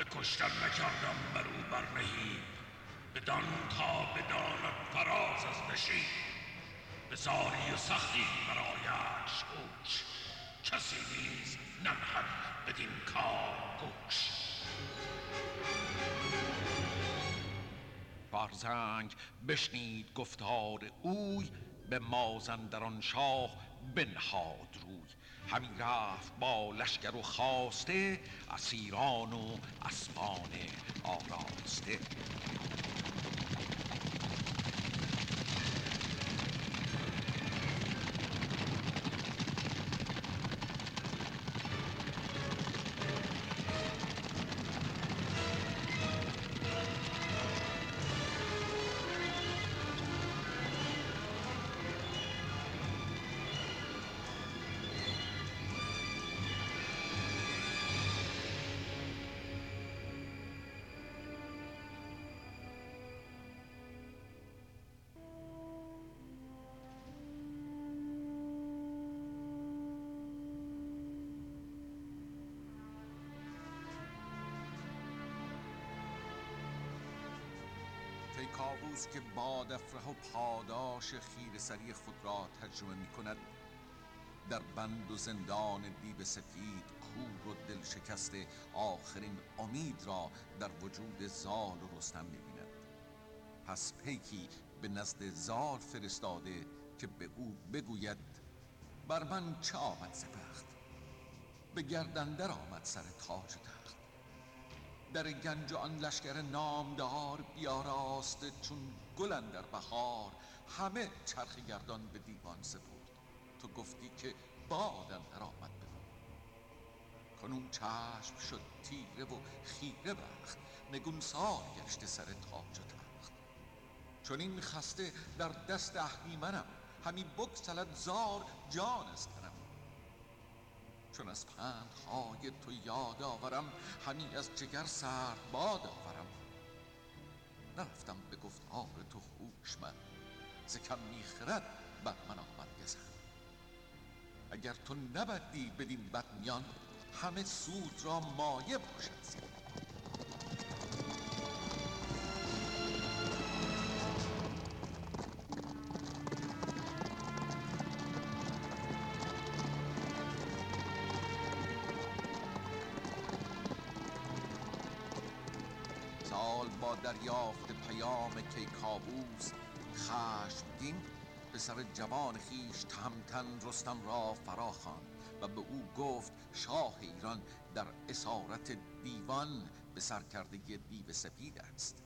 به کشتن نکردم بر او برنهی بدان تا بداند فراز از نشید به زاری و سختی برایش گوش. کسی نیز ننهد بدین کار گوش. بارزنگ بشنید گفتار اوی به مازندران شاه بنهاد روی. همی رفت با لشکر و خواسته اسیران و اسبان آراسته. کیکاووس که بادفره و پاداش خیر سری خود را ترجمه می کند در بند و زندان دیو سفید کور و دل شکسته آخرین امید را در وجود زال و رستم می بیند پس پیکی به نزد زال فرستاده که به او بگوید بر من چه آمد زفخت به گردندر آمد سر تاج تخت. در گنج آن لشکر نامدار بیاراسته چون گل در بهار. همه چرخ گردان به دیوان سپرد. تو گفتی که باد اندر آمد بدان کنون چشم شد تیره و خیره بخت. نگونسار گشته سر تاج و تخت. چون این خسته در دست اهریمنم. همی بکسلد زار جان تنم چون از پندهای تو یاد آورم همی از جگر سرد باد آورم. نرفتم به گفتار تو هوشمند ز کم می‌خرد بر من آمد گزن. اگر تو نبدی بدین بد میان همه سود را مایه باشد دریافت پیام کیکاووس. خشمگین به سر جوان خیش تهمتن رستم را فرا و به او گفت شاه ایران در اسارت دیوان به سرکردگی دیو سپید است.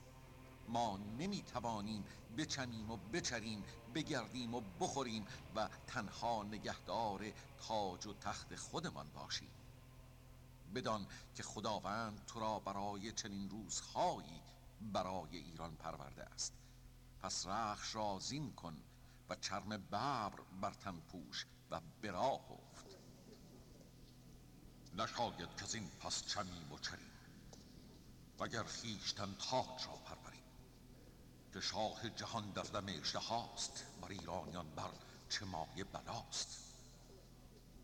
ما نمی توانیم بچمیم و بچریم بگردیم و بخوریم و تنها نگهدار تاج و تخت خودمان باشیم. بدان که خداوند تو را برای چنین روزهایی برای ایران پرورده است. پس رخش را زین کن و چرم ببر بر تن پوش و به راه افت. نشاید که این پس چمیم و چریم وگر خیشتن تاج را پروریم. که شاه جهان در دم اژدهاست بر ایرانیان بر چه مایه بلاست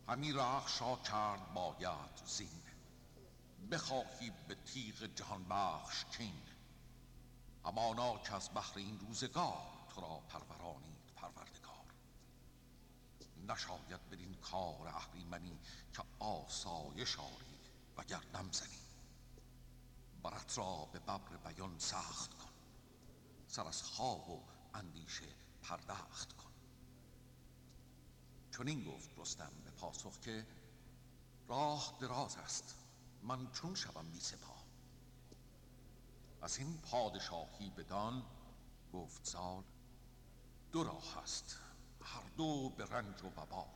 همی رخش را کرد باید زین. بخواهی به تیغ جهان بخش کین. همانا که از بهر این روزگار تو را پرورانید پروردگار. نشاید بدین کار اهریمنی که آسایش آری وگر دم زنی. برت را به ببر بیان سخت کن. سر از خواب و اندیشه پردخت کن. چون این گفت رستم به پاسخ که راه دراز است. من چون شوم بی سپاه از این پادشاهی بدان گفت زال دو راه است هر دو به رنج و وبال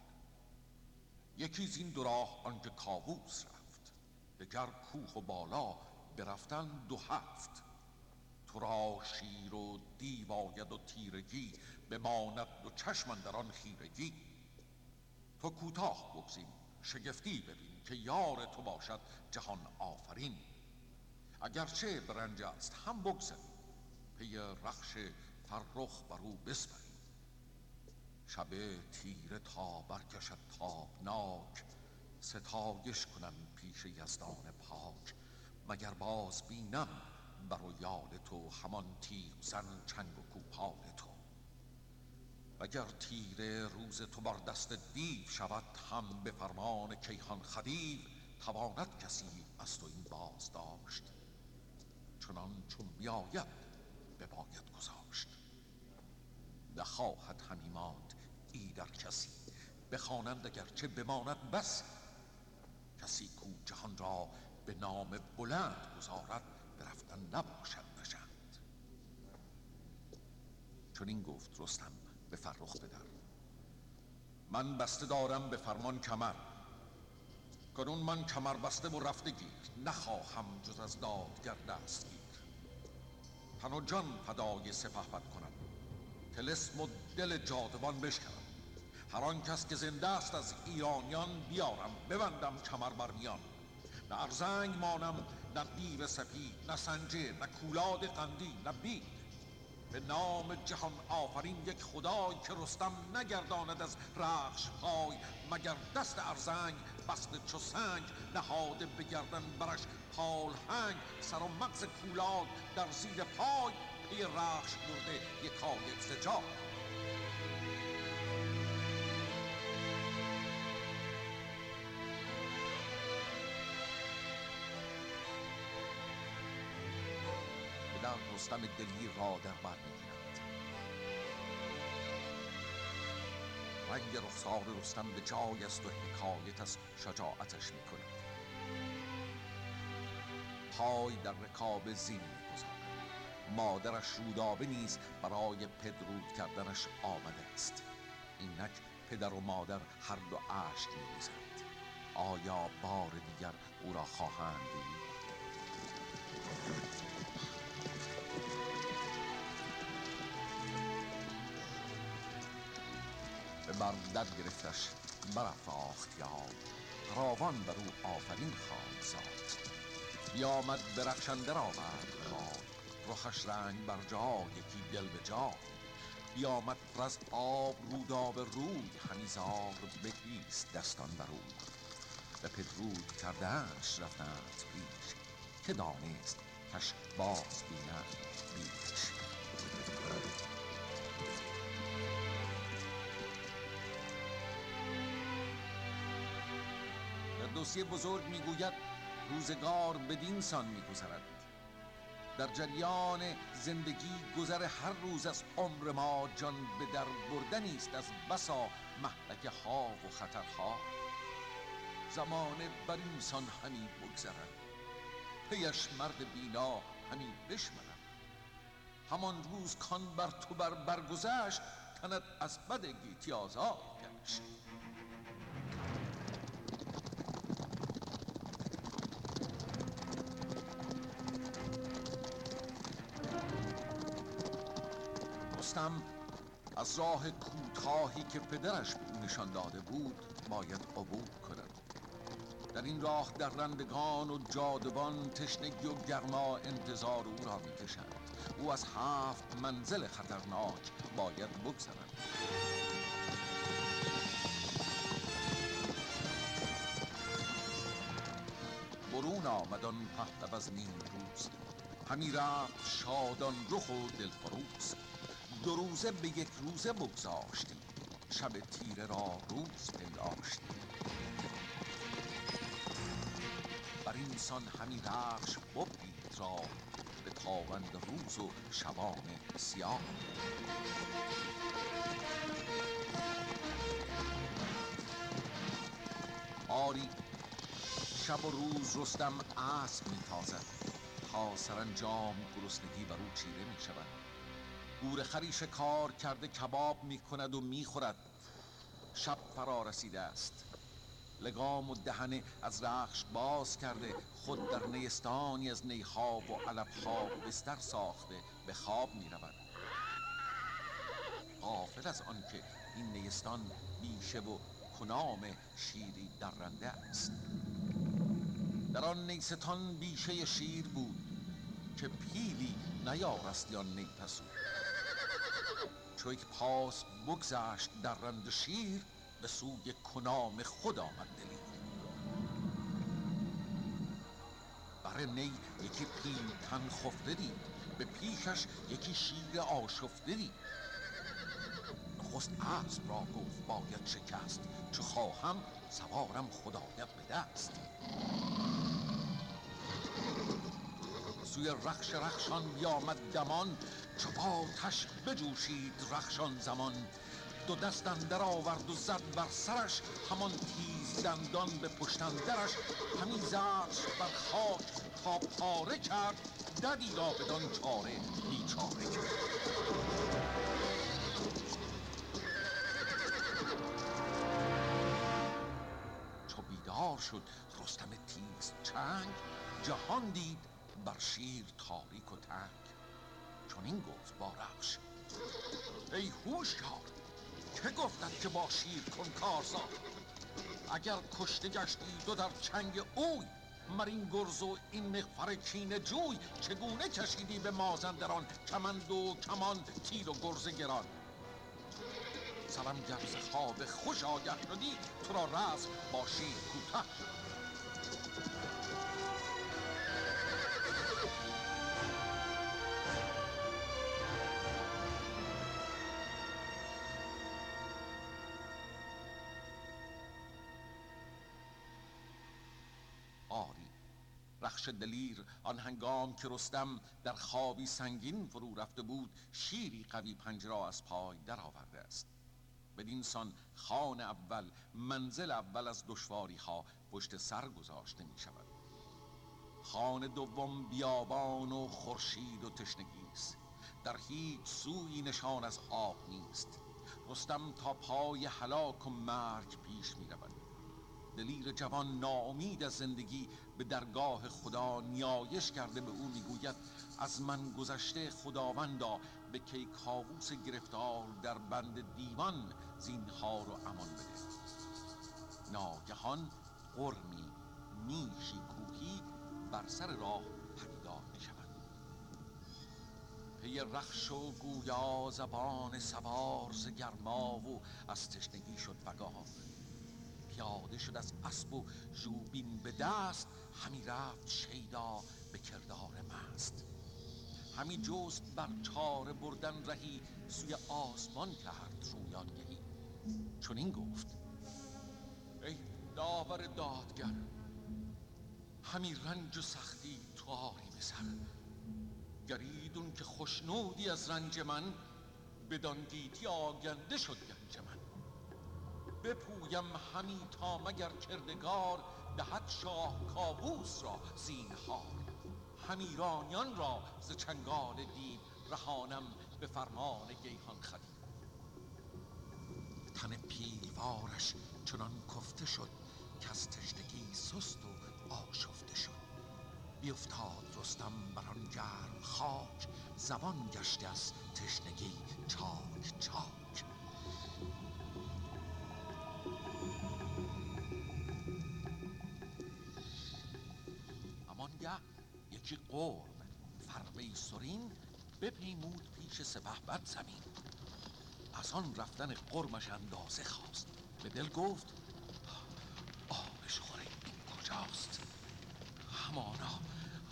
یکی زین دو راه آنکه کاووس رفت دگر کوه و بالا برفتن دو هفت. تو را شیر و دیو آید و تیرگی بماند دو چشم اندر آن خیرگی. تو کوتاه بگزین شگفتی ببین که یار تو باشد جهان آفرین. اگرچه به رنج است هم بگذری پی رخش فرخ بر او بسپری شب تیره تا برکشد تابناک ستایش کنم پیش یزدان پاک. مگر باز بینم بر و تو همان تیغ زن چنگ و کوپال تو؟ وگر تیره روز تو بر دست دیو شود هم به فرمان کیهان خدیو تواند کسی از تو این باز داشت چنان چون بیاید بباید گذاشت. نخواهد همی ماند ایدر کسی بخوانند اگرچه بماند بس. کسی کو جهان را به نام بلند گذارد برفتن نباشد نژند. چون این گفت رستم به فرخ بدر من بسته دارم به فرمان کمر. کنون من کمر بسته و رفته گیر. نخواهم جز از دادگر دست گیر. تن و جان فدای سپهبد کنم. تلسم و دل جادوان بشکنم. هر آن کس که زنده است از ایرانیان بیارم ببندم کمر بر میان. نه ارزنگ مانم نه دیو سپید نه سنجه نه کولاد قندی نه بید. به نام جهان آفرین یک خدای که رستم نگرداند از رخش پای مگر دست ارزنگ بسته چو سنگ نهاده به گردن برش پالهنگ سر و مغز کولاد در زیر پای پی رخش برده یکایک ز پدر رستم دلی را در بر می‌گیرد. رنگ رخسار رستم به جای است و حکایت از شجاعتش می‌کند. پای در رکاب زین می‌گذارد. مادرش رودابه نیز برای پدرود کردنش آمده است. اینک پدر و مادر هر دو اشک میریزند. آیا بار دیگر او را خواهند دید؟ بر در گرفتش برافراخت یاد. راوان بر او آفرین خواند زاد. بیامد درخشنده را مرد باد. رخش رنگ بر جا یکی دل به جا بیامد پر از آب روداب روی. همی زار بکیست دستان بر او. به پدرود کردنش رفتند پیش. که دانست کش باز بیند بیش. فردوسی بزرگ می‌گوید روزگار بدین سان میگذرد. در جریان زندگی گذر هر روز از عمر ما جان به در بردنی است از بسا محلک ها و خطرها. زمان بر اینسان همی بگذرد. پیش مرد بینا همی بشمرد. همان روز کان بر تو بر برگذشت تنت از بد گیتی آزاد گشت. رستم از راه کوتاهی که پدرش نشان داده بود باید عبور کند. در این راه در رندگان و جادبان تشنگی و گرما انتظار او را می‌کشند. او از هفت منزل خطرناک باید بگذرد. برون آمد آن پهلو از نیم روز همی رفت شادان رخ و دلفروز. دو روزه به یک روزه بگذاشتیم. شب تیره را روز پنداشتیم بر اینسان همی رخش ببرید را به تاوند روز و شبان سیاه. آری شب و روز رستم اسب میتازد. تا سرانجام گرسنگی بر او چیره می شود گور خری شکار کرده کباب می کند و می خورد شب فرا رسیده است. لگام و دهنه از رخش باز کرده خود در نیستانی از نیها و علبها بستر ساخته به خواب می رود غافل از آنکه این نیستان بیشه و کنام شیری درنده است. در آن نیستان بیشه شیر بود که پیلی نیارست یا نیپسود چو یک پاس بگذشت در رند شیر به سوی کنام خود آمد دلیر. بر نی یکی تن خفته دید به پیشش یکی شیر آشفته دید. نخست اسب را گفت باید شکست چو خواهم سوارم خداید به دست. سوی رخش رخشان بیامد دمان چو آتش بجوشید رخشان زمان. دو دست اندر آورد و زد بر سرش همان تیز دندان به پشت اندرش. همی زدش بر خاک تا پاره کرد ددی را بدان چاره بیچاره کرد. شد رستم تیز چنگ جهان دید بر شیر تاریک و تنگ. چنین گفت با رخش ای هوشیار که گفتد که با شیر کن کارزار اگر کشته گشتی دو در چنگ اوی مر این گرز و این مغفر کین جوی چگونه کشیدی به مازندران کمند و کمان تیر و گرز گران؟ سرم گرز خواب خوش آگه شدی تو را رزم با شیر کوته. رخش دلیر آن هنگام که رستم در خوابی سنگین فرو رفته بود شیری قوی پنجرا از پای در آورده است. بدین سان خان اول منزل اول از دشواری ها پشت سر گذاشته می شود خان دوم بیابان و خورشید و تشنگی است در هیچ سوی نشان از آب نیست. رستم تا پای هلاک و مرگ پیش می رود دلیر جوان ناامید از زندگی به درگاه خدا نیایش کرده به او می‌گوید از من گذشته خداوندا به کاووس گرفتار در بند دیوان زینها رو امان بده. ناگهان قرمی میشی کوهی بر سر راه پدیدار می شود پی رخش و گویا زبان سوار ز گرما و از تشنگی شد پیاده شد از اسب و ژوبین به دست همی رفت شیدا به کردار مست. همی جست بر چاره بردن رهی سوی آسمان کرد رویانگهی. چون این گفت ای داور دادگر همی رنج و سختی تو آری به سر گریدون که خوشنودی از رنج من بدان گیتی آگنده شد گنج بپویم همی تا مگر کردگار دهد شاه کابوس را زینهار. همیرانیان را ز چنگال دیو رهانم به فرمان گیهان خدیم. تن پیلوارش چنان کفته شد که از تشنگی سست و آشفته شد. بیفتاد رستم بر آن گرم خاک زبان گشته از تشنگی چاک چاک. سرین بپیمود پیش سپه بد زمین. از آن رفتن قرمش اندازه خواست. به دل گفت آبش خوره این کجاست؟ همانا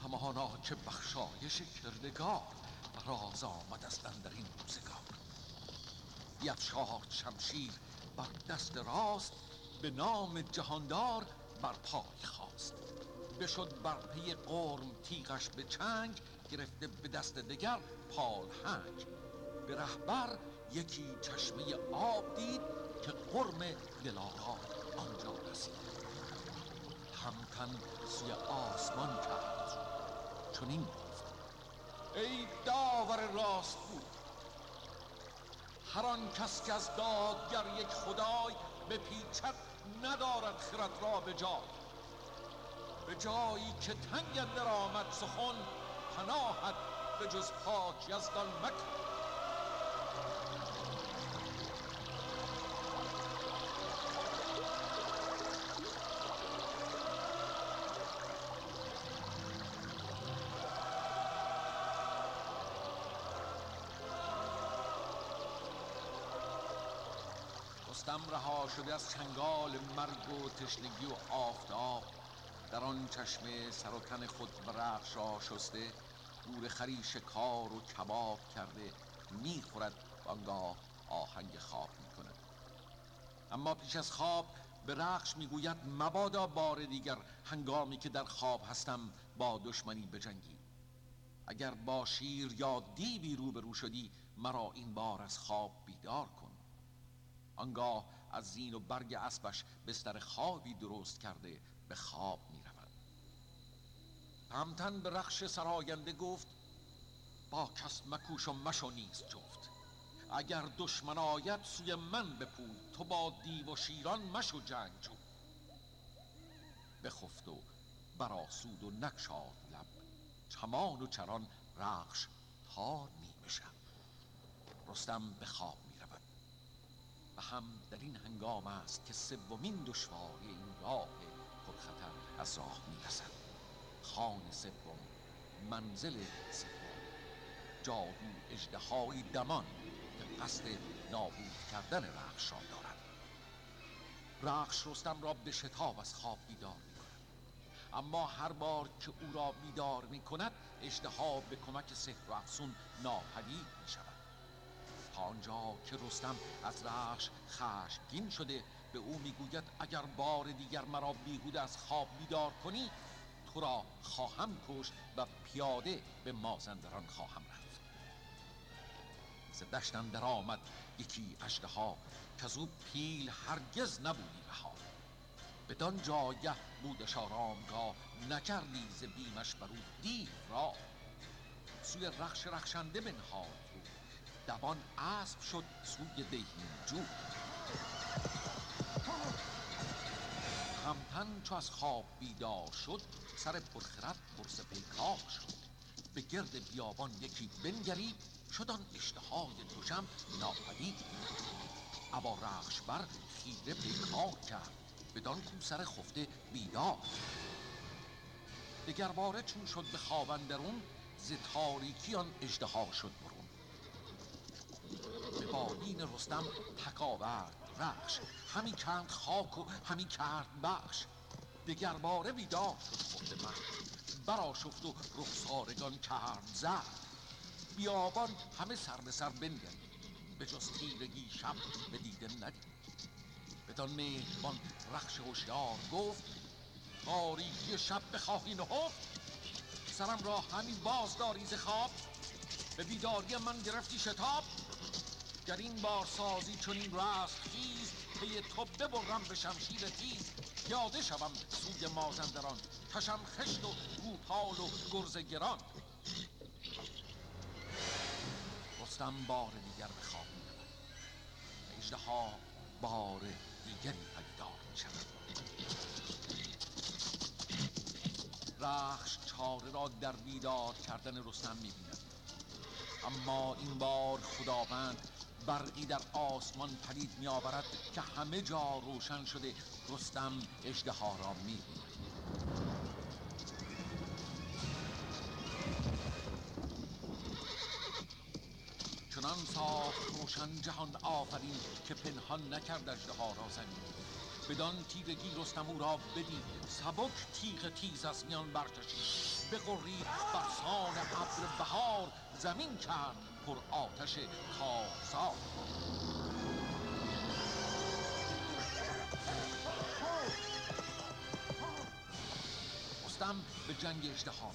همانا که بخشایش کردگار راز آمد از در این روزگار. بیفشارد شمشیر بر دست راست به نام جهاندار بر پای خواست. بشد بر پی قرم تیغش به چنگ گرفته به دست دگر پالهنگ به رهبر یکی چشمه آب دید که قرم دلارا آنجا رسید. همتن سوی آسمان کرد. چنین گفت ای داور راست بود. هر آن کس که از دادگر یک خدای به پیچت ندارد خرد را به جای. به جایی که تنگ اندر آمد سخن پناهد به جز پاک یزدان مکن رستم رها شده از چنگال مرگ و تشنگی و آفتاب در آن چشمه سر و تن خود برخش را شسته گور خری شکار و کباب کرده می‌خورد و آنگاه آهنگ خواب می‌کند. اما پیش از خواب به رخش می‌گوید مبادا بار دیگر هنگامی که در خواب هستم با دشمنی بجنگی. اگر با شیر یا دیوی روبرو شدی مرا این بار از خواب بیدار کن. آنگاه از زین و برگ اسبش بستر خوابی درست کرده به خواب می رود همتن به رخش سراینده گفت با کس مکوش و مشو نیست جفت. اگر دشمن آید سوی من بپوی تو با دیو و شیران مشو جنگ جو. بخفت و براسود و نکشاد لب چمان و چران رخش تا نیمه شب. رستم به خواب و هم در این هنگام است که سومین دشواری این راه پرخطر از راه می‌رسد. خان سوم منزل سوم. جادو اجدهای دمان که قصد نابود کردن رخش را دارد. رخش رستم را به شتاب از خواب بیدار می کند. اما هر بار که او را بیدار می کند اجدها به کمک سحر و افسون ناپدید می شود. تا آنجا که رستم از رخش خشمگین شده به او می‌گوید اگر بار دیگر مرا بیهوده از خواب بیدار کنی تو را خواهم کشت و پیاده به مازندران خواهم رفت. ز دشتم در آمد یکی ها که از او پیل هرگز نبودی رها بدان جایه بودش آرامگاه نکردی ز بیمش بر او دیو را. سوی رخش رخشنده بنهاد رو دوان اسب شد سوی دهین جو همتن چو از خواب بیدار شد سر پرخرد پرس پیکار شد. به گرد بیابان یکی بنگرید شد آن اشتهای دوشم ناپدید. ابا رخش بر خیره پیکار کرد بدان کو سر خفته بیدار. دگرباره چون شد به خواب اندرون ز تاریکی آن اژدها شد برون. به بالین رستم تکاورد رخش همی کند خاک و همی کرد بخش. دگرباره بیدار شد خفته من. برآشفت و رخسارگان کرد زرد بیابان همه سر به سر بنگرید به جز تیرگی شب به دیده ندید بدان مهربان رخش هوشیار گفت تاریکی شب بخواهی نهفت. سرم را همین باز داری ز خواب. به بیداری من گرفتی شتاب. گر این بار سازی چون این رست خیز پی تو ببرم به شمشیر تیز. یاده شوم سوی مازندران کشم خشت و گوپال و گرز گران. رستم بار دیگر به خواب می ها بار دیگری پدیدار می شود رخش چاره را در بیدار کردن رستم می بیند. اما این بار خداوند برقی در آسمان پدید می آورد که همه جا روشن شده. رستم اژدها را می بیند چنان ساخت روشن جهان آفرین که پنهان نکرد اژدها را زمین. بدان تیرگی رستم او را بدید. سبک تیغ تیز از میان برکشید بغرید بر سان ابر بهار زمین کرد. پر آتش کارزار رستم به جنگ اژدها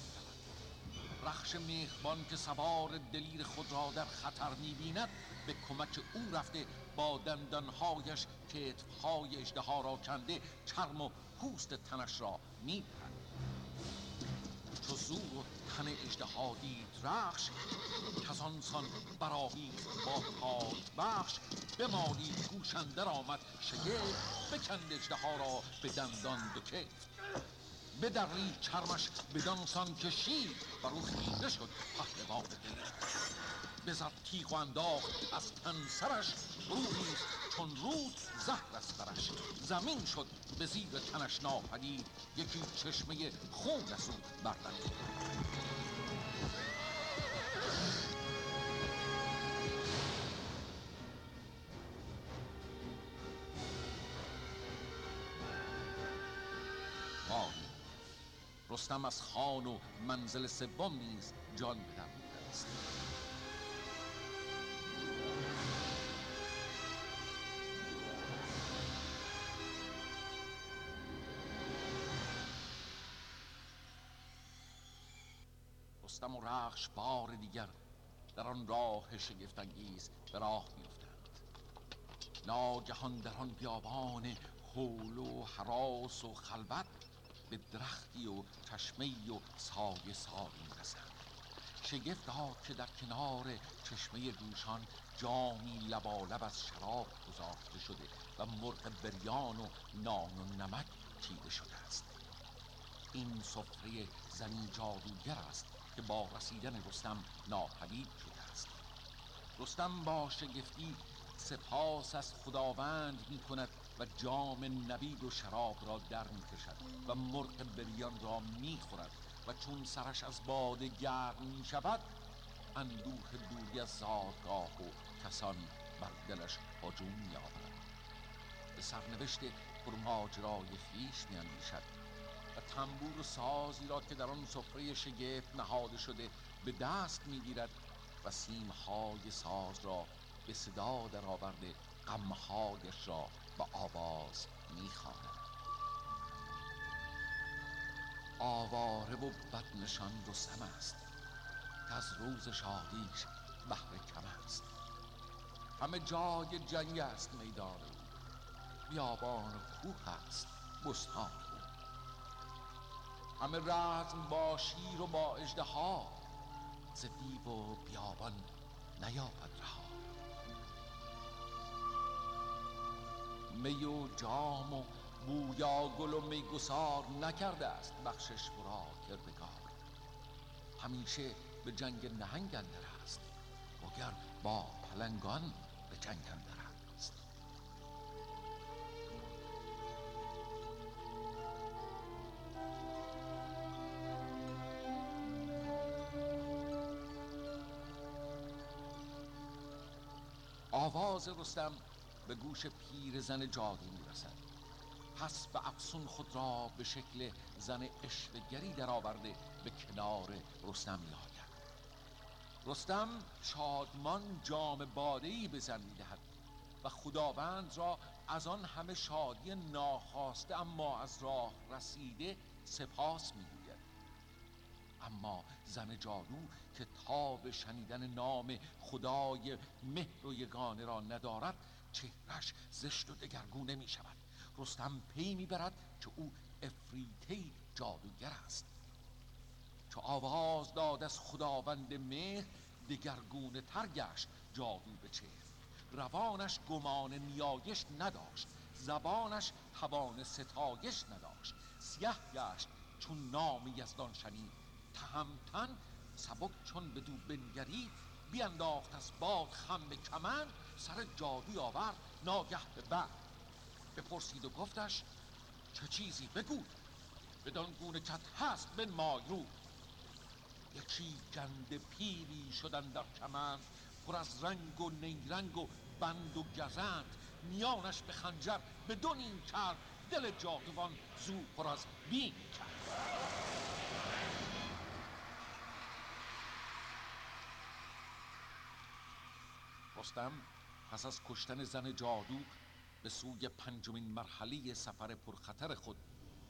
رخش مهربان که سوار دلیر خود را در خطر می‌بیند به کمک او رفته با دندانهایش کتفهای اجده را کنده چرم و پوست تنش را میپرد چو زور و تن اجده دید رخش که آنسان براوید با تاج بخش. بمالید گوشنده آمد شگفت بکند اجده را به دندان دو کفت. بدرید چرمش بدانسان که شیر بر او خیره شد پهلوان دلیر بزد تیغ و انداخت از تن سرش چون رود زهر از برش زمین شد به زیر تنش ناپدید. یکی چشمه خون از او بردمید رستم از خان و منزل سوم نیز جان بدم است رستم و رخش بار دیگر در آن راه شگفتانگیز به راه میافتند. ناگهان در آن بیابان حول و حراس و خلوت به درختی و چشمه و سایه ساری رسند شگفت ها که در کنار چشمه جوشان جامی لبالب از شراب گذاشته شده و مرغ بریان و نان و نمک چیده شده است. این سفره زنی جادوگر است که با رسیدن رستم ناپدید شده است. رستم با شگفتی سپاس از خداوند می کند و جام نبید و شراب را در می کشد و مرغ بریان را می خورد و چون سرش از باده گرم می شود اندوه دوری از زادگاه و کسان بر دلش هجوم می آورد به سرنوشت پرماجرای خیش می اندیشد تنبور و سازی را که در آن سفره شگفت نهاده شده به دست می گیرد و سیمهای ساز را به صدا در آورده غمهایش را با آواز می‌خواند. آواره و بدنشان رستم است که از روز شادیش بهره کم است. همه جای جنگ است میدان او. بیابان و کوه است بستان. همه رزم با شیر و با اژدها. ز دیو و بیابان نیابد رها. می و جام و بویا گل و میگسار نکرده است بخشش ورا کردگار. همیشه به جنگ نهنگ اندر است وگر با پلنگان به جنگ اندر آواز رستم به گوش پیر زن جادو می‌رسد. پس به افسون خود را به شکل زن اشوگری درآورده به کنار رستم میآید. رستم شادمان جام بادهی به زن می‌دهد و خداوند را از آن همه شادی ناخواسته اما از راه رسیده سپاس می‌گوید. اما زن جادو که تاب شنیدن نام خدای مهر و یگانه را ندارد چهرش زشت و دگرگونه می شود رستم پی می‌برد که او افریتی جادوگر است. چو آواز داد از خداوند مهر دگرگونه تر گشت جادو به چهر. روانش گمان نیایش نداشت زبانش توان ستایش نداشت. سیه گشت چون نام یزدان شنید. تهمتن سبک چون بدو بنگرید بینداخت از باد خم به کمن سر جادوی آورد ناگه به بعد بپرسید و گفتش چه چیزی بگو؟ بدان گونه کت هست به مای یکی گنده پیری شدن در کمند پر از رنگ و نیرنگ و بند و گزند. میانش به خنجر به دو کرد دل جادوان زو پر از بین کرد. رستم پس از کشتن زن جادو به سوی پنجمین مرحله سفر پرخطر خود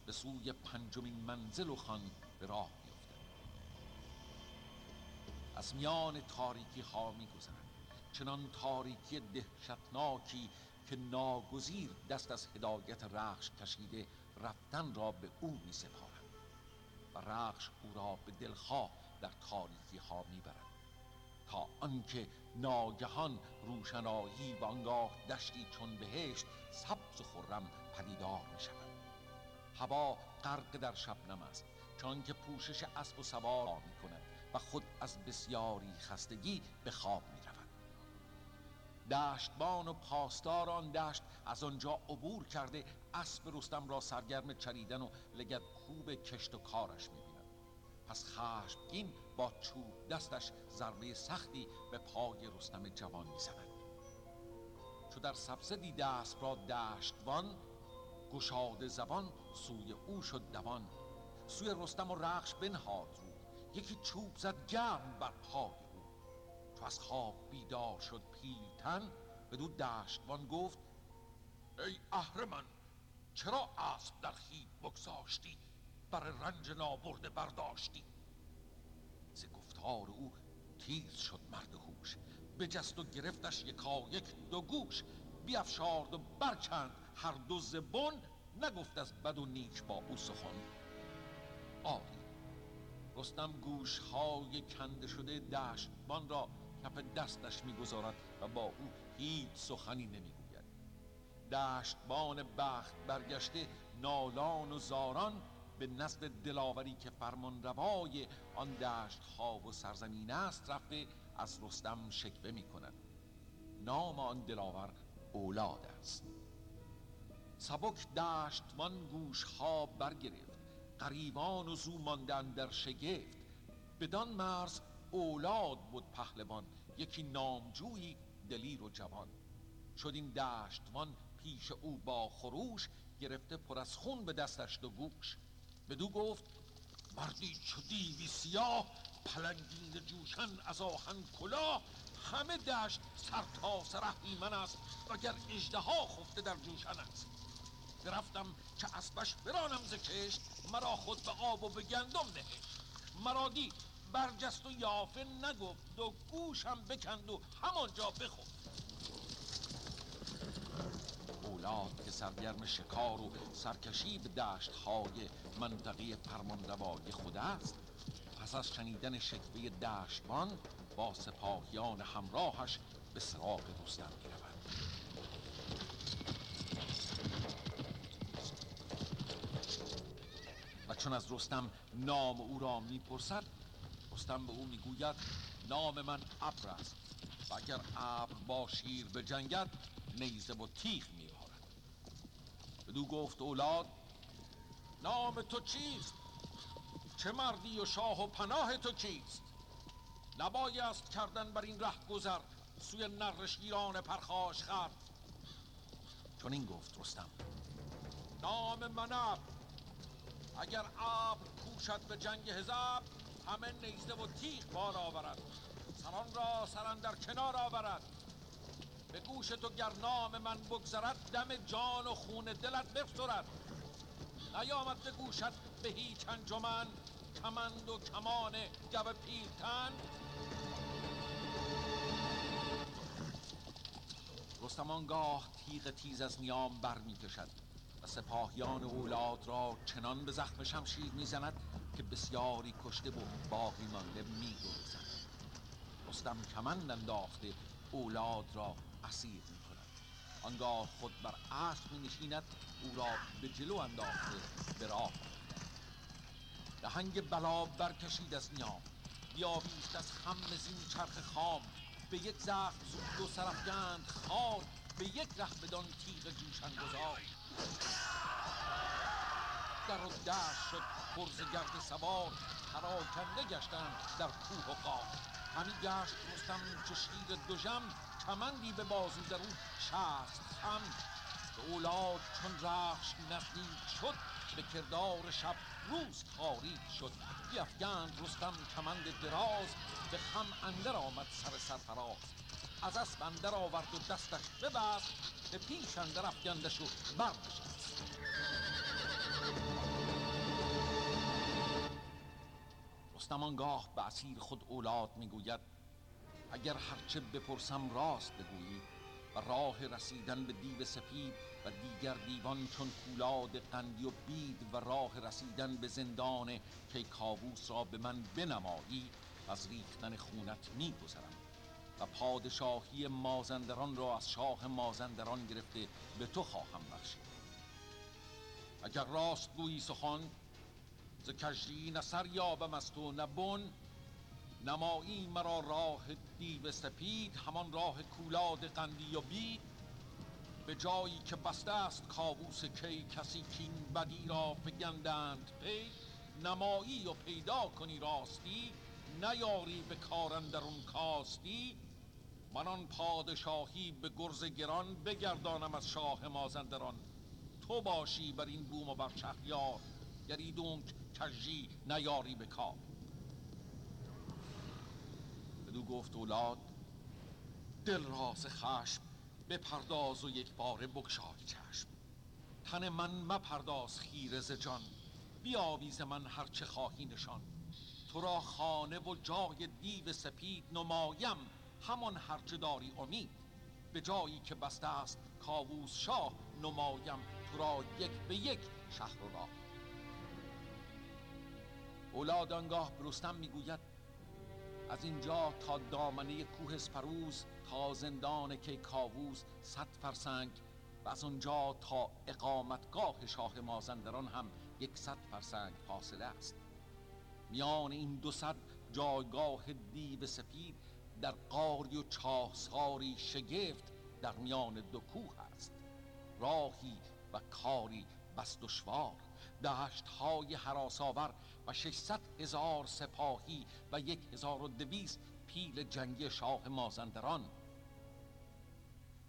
به سوی پنجمین منزل و خان به راه میافتد از میان تاریکی ها میگذرد چنان تاریکی دهشتناکی که ناگزیر دست از هدایت رخش کشیده رفتن را به او می سپارد و رخش او را به دلخواه در تاریکی ها می‌برد تا آنکه ناگهان روشنایی و آنگاه دشتی چون بهشت سبز و خرم پدیدار می شود هوا غرق در شبنم است چون که پوشش اسب و سوار می کند و خود از بسیاری خستگی به خواب می رود دشتبان و پاسدار آن دشت از آنجا عبور کرده اسب رستم را سرگرم چریدن و لگد کوب کشت و کارش می پس خشمگین با چوب دستش ضربه سختی به پای رستم جوان می‌زند. چو در سبزه دیده است را دشتوان گشاده زبان سوی او شد دوان. سوی رستم و رخش بنهاد رو یکی چوب زد گرم بر پای او. چو از خواب بیدار شد پیلتن دو دشتوان گفت ای اهرمن چرا اسب در خیب بگذاشتی؟ بر رنج نابرده برداشتی؟ گفتار او تیز شد مرد هوش. بجست و گرفتش یکا یک دو گوش. بیافشارد و برکند هر دو زبون نگفت از بد و نیک با او سخن. آری رستم گوش های کنده شده دشتبان را کف دستش می‌گذارد و با او هیچ سخنی نمی‌گوید. دشتبان بخت برگشته نالان و زاران به نزد دلاوری که فرمان روای آن دشت ها و سرزمین است رفته از رستم شکوه می کند نام آن دلاور اولاد است. سبک دشتمان گوش ها برگرفت قریبان و زو ماندن در شگفت. بدان مرز اولاد بود پهلوان یکی نامجویی دلیر و جوان. شد این دشتوان پیش او با خروش گرفته پر از خون به دستش دو گوش. بدو گفت مردی چو دیوی سیاه پلنگین جوشن از آهن کلاه همه دشت سر تا سر من است وگر اژدها خفته در جوشن است. برفتم که اسبش برانم ز کشت مرا خود به آب و به گندم نهشت. مرا دید برجست و یافه نگفت و گوشم بکند و همانجا بخفت. اولاد که سرگرم شکار و سرکشی به دشت های منطقه فرمانروای خود است پس از شنیدن شکوه دشتبان با سپاهیان همراهش به سراغ رستم می‌رود و چون از رستم نام او را می‌پرسد رستم به او می‌گوید نام من ابر است. و اگر ابر با شیر به جنگت نیزه و تیغ میبارد بدو گفت اولاد نام تو چیست؟ چه مردی و شاه و پناه تو کیست؟ نبایست کردن بر این ره گذر سوی نر شیران پرخاش خر. چون این گفت رستم. نام من ابر اگر ابر کوشد به جنگ هزب همه نیزه و تیغ بار آورد. سران را سران در کنار آورد. به گوش تو گر نام من بگذرد دم جان و خون دلت بفسرد. نیامد به گوشت به هیچ انجمن کمند و کمان گو پیلتن رستم آنگاه تیغ تیز از نیام بر کشد و سپاهیان اولاد را چنان به زخم شمشیر می‌زند که بسیاری کشته و باقی مانده می گریزند. رستم کمند انداخته اولاد را اسیر می کند آنگاه خود بر اسب می نشیند او را به جلو انداخته به راه. دهنگ بلا برکشید از نیام. بیاویست از خم زین چرخ خام. به یک زخم زود و سرفگند خار. به یک ره بدان تیغ جوشن گذار در و دشت شد پرز گرد سوار. پراکنده گشتند در کوه و قار. همی گشت رستم چو شیر دژم. کمندی به بازو در او شست خم. به اولاد چون رخش نزدیک شد به کردار شب روز تاریک شد. بیفگند رستم کمند دراز به خم اندر آمد سر سرفراز. از اسب اندر آورد و دستش ببست به پیش اندر افگندش و برنشست. رستم آنگاه به اسیر خود اولاد می‌گوید اگر هرچه بپرسم راست بگویی و راه رسیدن به دیو سپید و دیگر دیوان چون کولاد قندی و بید و راه رسیدن به زندان کیکاووس را به من بنمایی از ریختن خونت میگذرم و پادشاهی مازندران را از شاه مازندران گرفته به تو خواهم بخشید. اگر راست گویی سخن ز کژی نه سر یابم از تو نه بن نمایی مرا راه دیو سپید همان راه کولاد قندی و بید. به جایی که بسته است کاووس کی کسی کین بدی را فگندند پی. نمایی و پیدا کنی راستی نیاری به کار اندرون کاستی. من آن پادشاهی به گرز گران بگردانم از شاه مازندران. تو باشی بر این بوم و بر شهریار. گریدونک کژی نیاری به کار. بدو گفت اولاد دل راز خشم بپرداز و یک باره بگشای چشم. تن من مپرداز خیره ز جان بیاویز من هرچه خواهی نشان. تو را خانه و جای دیو سپید نمایم همان هرچه داری امید. به جایی که بسته است کاووس شاه نمایم تو را یک به یک شهر و راه. اولاد آنگاه به رستم می‌گوید از اینجا تا دامنه کوه اسپروز تا زندان کیکاووس صد فرسنگ. و از آنجا تا اقامتگاه شاه مازندران هم یکصد فرسنگ فاصله است. میان این دو صد جایگاه دیو سپید در قاری و چاهساری شگفت در میان دو کوه است. راهی و کاری بس دشوار دشت های حراساور و 600 هزار سپاهی و یک هزار و دویست پیل جنگی شاه مازندران.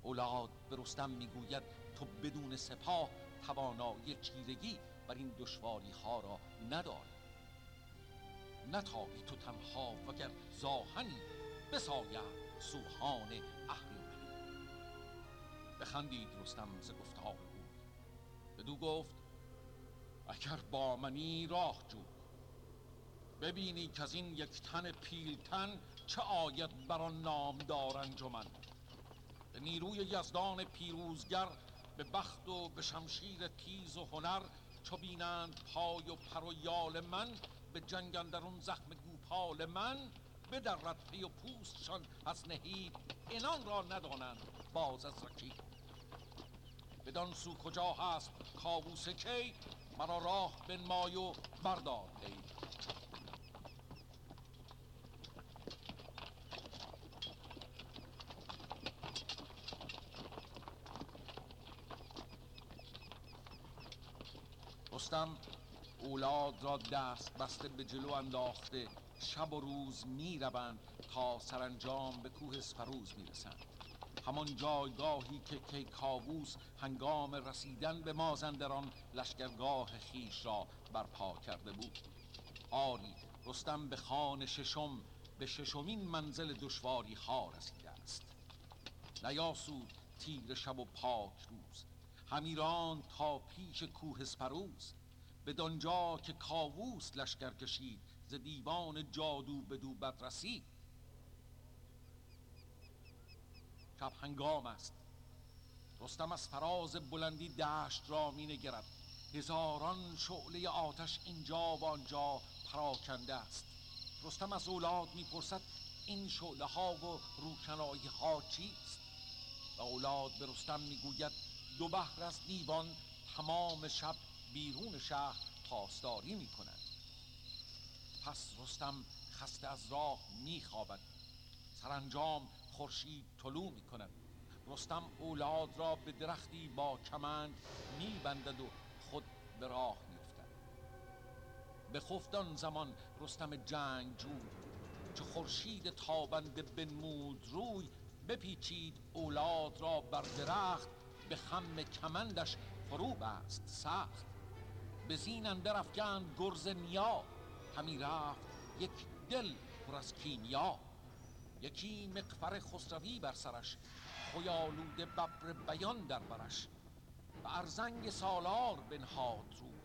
اولاد به رستم می‌گوید تو بدون سپاه توانایی چیرگی بر این دشواری ها را نداری. نتابی تو تنها وگر زاهنی بساید سوهان اهریمنی بخندید رستم ز گفتار او. بدو گفت اگر با منی راه جو ببینی که از این یک تن پیلتن چه آید بر آن نامدار انجمن. به نیروی یزدان پیروزگر به بخت و به شمشیر تیز و هنر چو بینند پای و پر و یال من به جنگ اندرون زخم گوپال من بدرد پی و پوستشان از نهیب اینان را ندانند باز از رکیب. بدان سو کجا هست کاووس کی؟ مرا راه بنمای و بردار پی رستم اولاد را دست بسته به جلو انداخته شب و روز می روند تا سرانجام به کوه اسفروز می رسند همان جایگاهی که کیکاووس هنگام رسیدن به مازندران لشکرگاه خیش را برپا کرده بود. آری رستم به خان ششم به ششمین منزل دشواری ها رسیده است نیاسود تیر شب و پاک روز. همیران تا پیش کوه اسپروز به دانجا که کاووس لشکر کشید ز دیوان جادو به بد رسید شب هنگام است. رستم از فراز بلندی دشت را می نگرد هزاران شعله آتش اینجا و آنجا پراکنده است. رستم از اولاد می‌پرسد این شعله ها و روشنایی ها چیست؟ و اولاد به رستم می‌گوید دو بحر از دیوان تمام شب بیرون شهر پاسداری می کند پس رستم خسته از راه می خوابد سرانجام خورشید طلوع می کند رستم اولاد را به درختی با کمند می بندد و خود به راه می به خفتان زمان رستم جنگ جوی چو خورشید تابنده بنمود روی بپیچید اولاد را بر درخت به خم کمندش فرو بست سخت. به زین اندر افکند گرز نیا همی رفت یک دل پر از کیمیا. یکی مقفر خسروی بر سرش خویالود ببر بیان در برش. و ارزنگ سالار بنهاد روی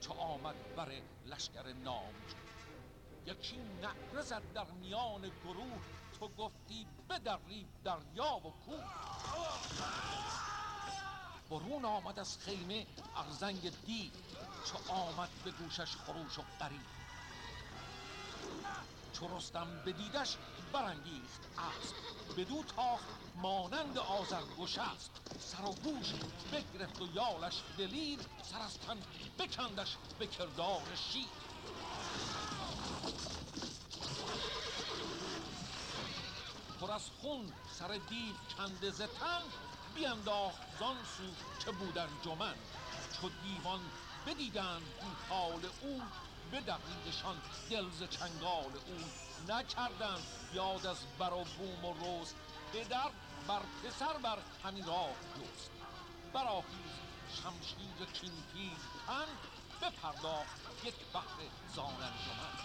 چو آمد بر لشکر نامجو یکی نعره زد در میان گروه تو گفتی بدرید دریا و کوه. برون آمد از خیمه ارزنگ دی چو آمد به گوشش خروش و قریب. چو رستم بدیدش برانگیخت اسب. بدو تاخت مانند است سر و گوش بگرفت و یالش دلیر. سر از تن بکندش به کردار شیر. پر از خون سر دیو کنده ز تن بینداخت زان سو که بودن جمن. چو دیوان بدیدند حال او بدقیدشان دل ز چنگال او نکردند. یاد از بر و بوم و رست پدر بر پسر بر همین راه جست برآهیز شمشیر کین تن بپرداخت یک بحر زان انجمن.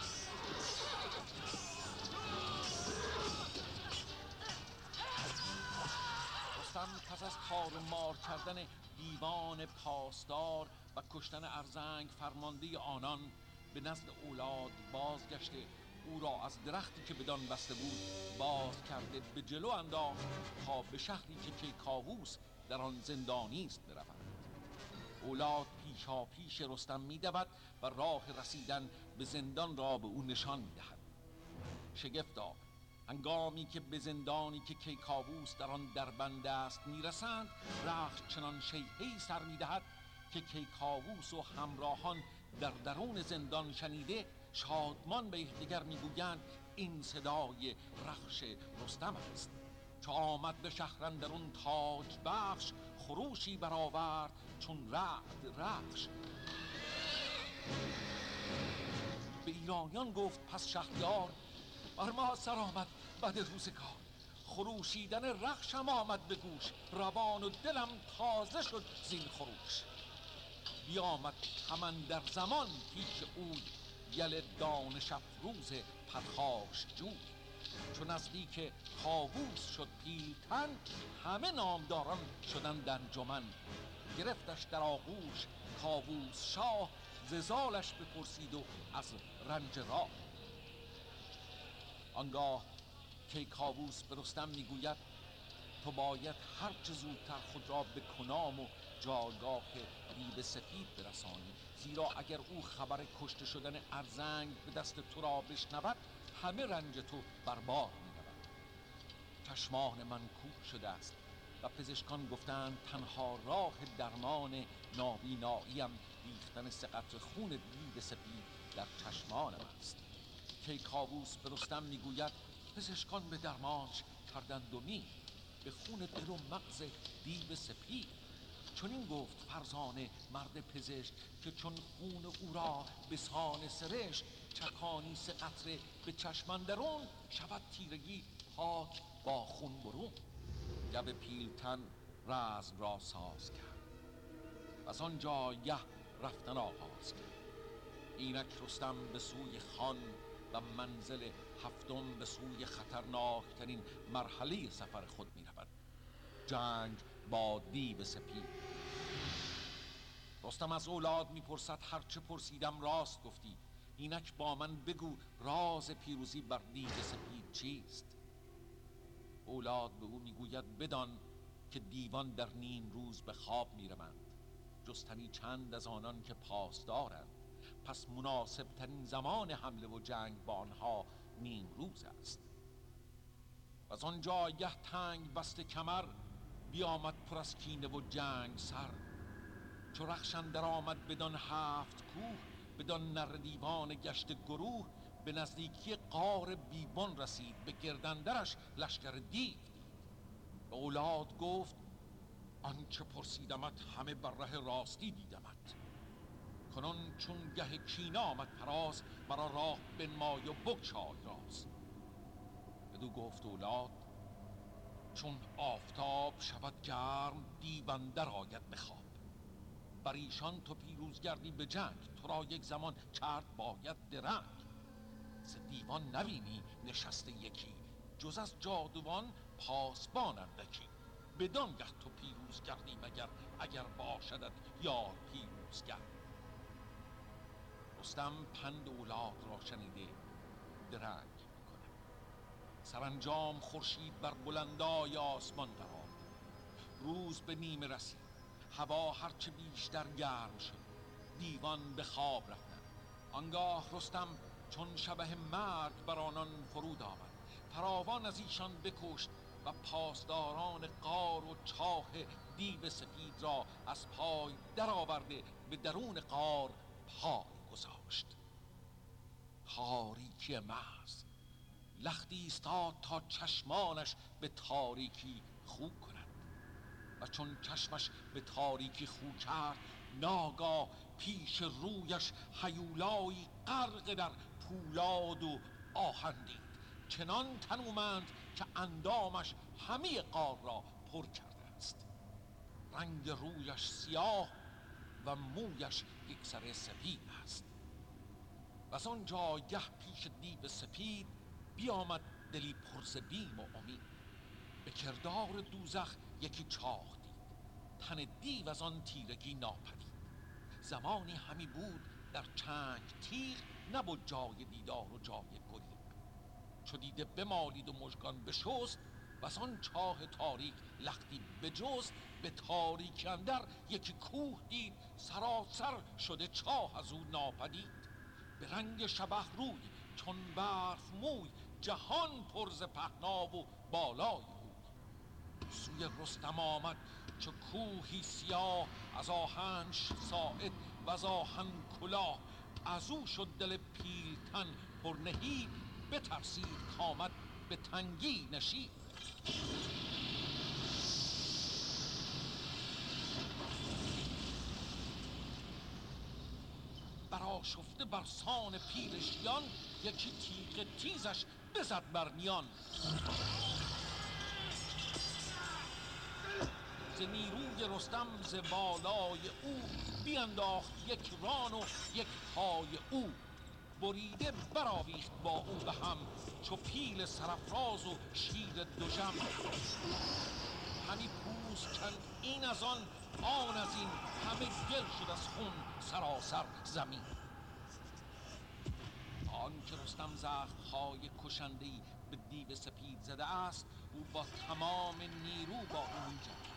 رستم پس از تار مار کردن دیوان پاسدار و کشتن ارزنگ فرمانده آنان به نزد اولاد بازگشته. او را از درختی که بدان بسته بود باز کرده به جلو انداخت تا به شهری که کاووس در آن زندانی است برود. اولاد پیشا پیش رستم میدود و راه رسیدن به زندان را به او نشان می‌دهد. شگفتا هنگامی که به زندانی که کیکاووس در آن دربنده است می‌رسند رخت چنان شیهی سر می‌دهد که کیکاووس و همراهان در درون زندان شنیده شادمان به یکدیگر می‌گویند این صدای رخش رستم است. چو آمد به شهرندرون تاج بخش خروشی برآورد چون رعد رخش. به ایرانیان گفت پس شهریار بر ما سر آمد بد روزگار. خروشیدن رخشم آمد به گوش روان و دلم تازه شد زین خروش. بیامد همان در زمان پیش اوی یل دانش افروز پرخاش جوی. چون نزدیک کاووس شد پیلتن همه نامداران شدن در جمن. گرفتش در آغوش کاووس شاه ززالش بپرسید و از رنج راه. آنگاه که کاووس به رستم می‌گوید تو باید هرچه زودتر خود را به کنام و جایگاه دیو سفید برسانی زیرا اگر او خبر کشته شدن ارزنگ به دست تو را بشنود همه رنج تو برباد می‌رود. چشمان من کوه شده است و پزشکان گفتند تنها راه درمان نابیناییم. ریختن سه خون دیو سفید در چشمانم است. کیکاووس به رستم می‌گوید پزشکان به درمانش کردند و می به خون دل و مغز دیو سپید چون این گفت فرزانه مرد پزشک که چون خون او را به سان سرشت چکانی سه قطره به چشمندرون شود تیرگی پاک با خون برون. گب پیلتن رزم را ساز کرد. از آن جایه رفتن آغاز کرد. اینک رستم به سوی خان و منزل هفتم به سوی خطرناکترین مرحله سفر خود می رود جنگ با دیو سپید رستم از اولاد می‌پرسد هرچه پرسیدم راست گفتی. اینک با من بگو راز پیروزی بر دیو سپید چیست؟ اولاد به او می‌گوید بدان که دیوان در نیم روز به خواب می‌روند. جستنی چند از آنان که پاس دارند پس مناسب ترین زمان حمله و جنگ با آنها نیم روز است. و از آنجا یه تنگ بست کمر بیامد پر از کینه و جنگ سر. چو در آمد بدان هفت کوه بدان نر دیوان گشت گروه به نزدیکی قار بیبان رسید به گردندرش لشکر دیو به اولاد گفت آنچه پرسیدمت همه بر ره راستی دیدمت. کنون چون گه کینه آمد پراز مرا راه بنمای و بگشای راز. بدو گفت اولاد چون آفتاب شود گرم دیوندر آید بخواب بر ایشان تو پیروز گردی به جنگ. تو را یک زمان کرد باید درنگ. ز دیوان نبینی نشسته یکی. جز از جادوان پاسبان اندکی. بدانگه تو پیروز گردی مگر اگر باشدت یار پیروز گرد رستم پند اولاد را شنیده درنگ می‌کنه سرانجام خورشید بر بلندای آسمان قرار روز به نیمه رسید. هوا هرچه بیشتر گرم شد. دیوان به خواب رفتن آنگاه رستم چون شبه مرگ بر آنان فرود آمد. فراوان از ایشان بکشت و پاسداران قار و چاه دیو سفید را از پای درآورده به درون قار پای گذاشت. تاریکی محض. لختی ایستاد تا چشمانش به تاریکی خو کند. و چون چشمش به تاریکی خو کرد ناگاه پیش رویش حیولایی غرق در پولاد و آهن چنان تنومند که اندامش همه قار را پر کرده است. رنگ رویش سیاه و مویش یک سر سفید است. و از آن پیش دیو سپید بیامد دلی پرز بیم و امید. به کردار دوزخ یکی چاخ دید. تن دیو از آن تیرگی ناپدید. زمانی همی بود در چنگ تیغ نبود جای دیدار و جای گریق چو دیده بمالید و مژگان بشست و از آن چاه تاریک لختی بجست به تاریک اندر یکی کوه دید سراسر شده چاه از او ناپدید. به رنگ شبه روی چون برف موی جهان پرز پهناو و بالای سوی رستم آمد چو کوهی سیاه از آهنش ساعد و از آهن کلاه. از او شد دل پیلتن پر نهید بترسید کامد به تنگی نشید براشفته بر سان پیلشیان یکی تیغ تیزش بزد بر میان. ز نیروی رستم ز بالای او بینداخت یک ران و یک پای او. بریده براویخت با او به هم چو پیل سرفراز و شیر دوژم. همی پوست کند این از آن آن از این. همه گل شد از خون سراسر زمین. آن که رستم زخمهای کشندهای به دیو سپید زده است او با تمام نیرو با او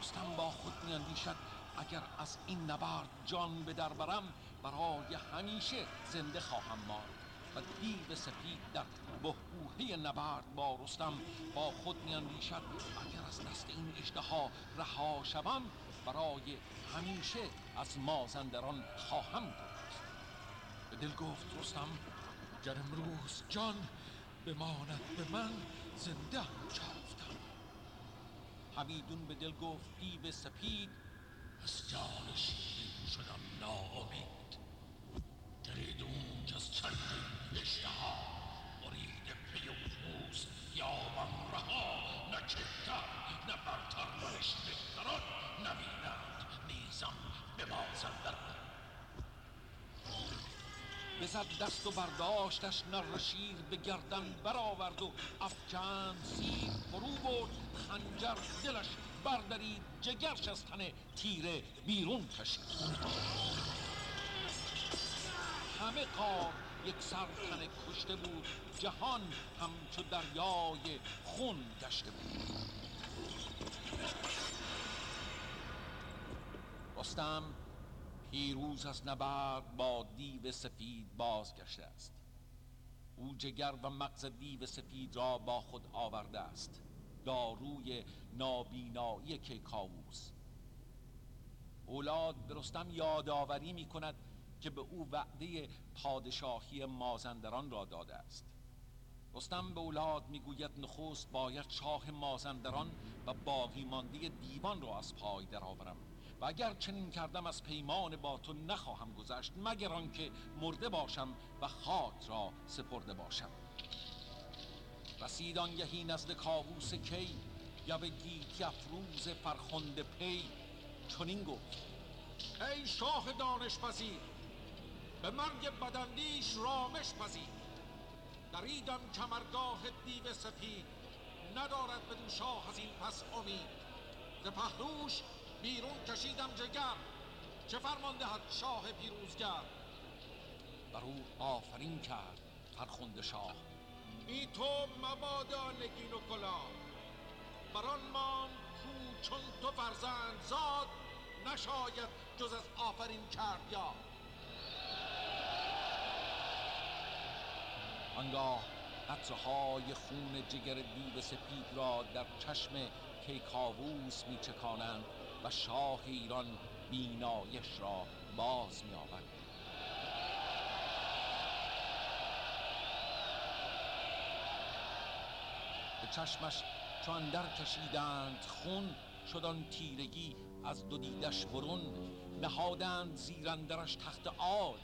رستم با خود میاندیشد. اگر از این نبرد جان به در برم برای همیشه زنده خواهم ماند. و دیو سپید در بهبوهه نبرد با رستم با خود میاندیشد. اگر از دست این اشتها رها شوم برای همیشه از مازندران خواهم گفت. به دل گفت رستم گر امروز جان بماند به من زنده چافتم همیدون به دل گفت دیو سپید از جان شیرین شدم ناامید. دریدون که از چندین اشتها مرید پی و پوست یابم رها. نه کهتر نه برتر منش بهتران. نبینند نیزم به مازندران بزد دست و برداشتش نر شیر به گردن برآورد و افکند سیر فرو برد. خنجر دلش بردرید جگرش از تن تیره بیرون کشید. همه قار یک سر تن کشته بود جهان همچو دریای خون گشته بود. رستم پیروز از نبرد با دیو سفید بازگشته است. او جگر و مغز دیو سفید را با خود آورده است. داروی نابینایی کیکاووس اولاد به رستم یادآوری می کند که به او وعده پادشاهی مازندران را داده است. رستم به اولاد می‌گوید نخست باید شاه مازندران و باقی مانده دیوان را از پای درآورم. و اگر چنین کردم از پیمان با تو نخواهم گذشت مگر آنکه مرده باشم و خاک را سپرده باشم. رسید آنگهی نزد کاووس کی یا به گیتی افروز فرخنده پی. چنین گفت ای شاه دانش پذیر به مرگ بدندیش رامش پذیر. دریدم کمرگاه دیو سپید ندارد بدون شاه از این پس امید. ز پهلوش بیرون کشیدم جگر چه فرمان دهد شاه پیروزگر؟ بر او آفرین کرد فرخنده شاه. بی تو مبادا نگین و کلاه بر آن ماند کو چون تو فرزند زاد نشاید جز از آفرین کرد یا آنگاه قطرهای خون جگر دیو سپید را در چشم کیکاووس میچکانند. و شاه ایران بینایش را باز می‌یابد. به چشمش چون در کشیدند خون شد آن تیرگی از دو دیدش برون. نهادند زیرندرش تخت آج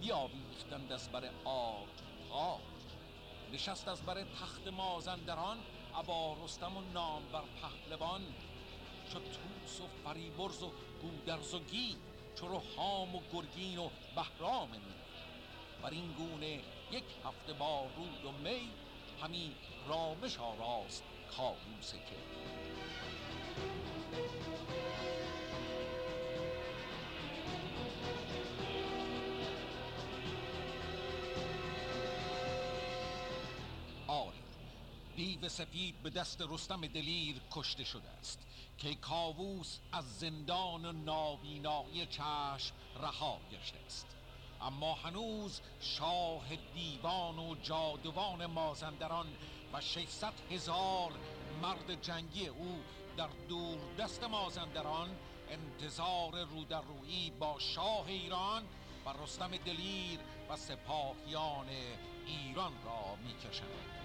بیاویختند از بر آج آج نشست از بر تخت مازندران ابا رستم و نامور پهلوان. چو توس و فریبرز و گودرز و گی چو رهام و گرگین و بهرام نی بر این گونه یک هفته با رود و می همی رامش آراست کاووس کی آری دیو سپید به دست رستم دلیر کشته شده است. که کاووس از زندان نابینایی چشم رها گشته است اما هنوز شاه دیوان و جادوان مازندران و 600 هزار مرد جنگی او در دور دست مازندران انتظار رو در رویی با شاه ایران و رستم دلیر و سپاهیان ایران را می‌کشند.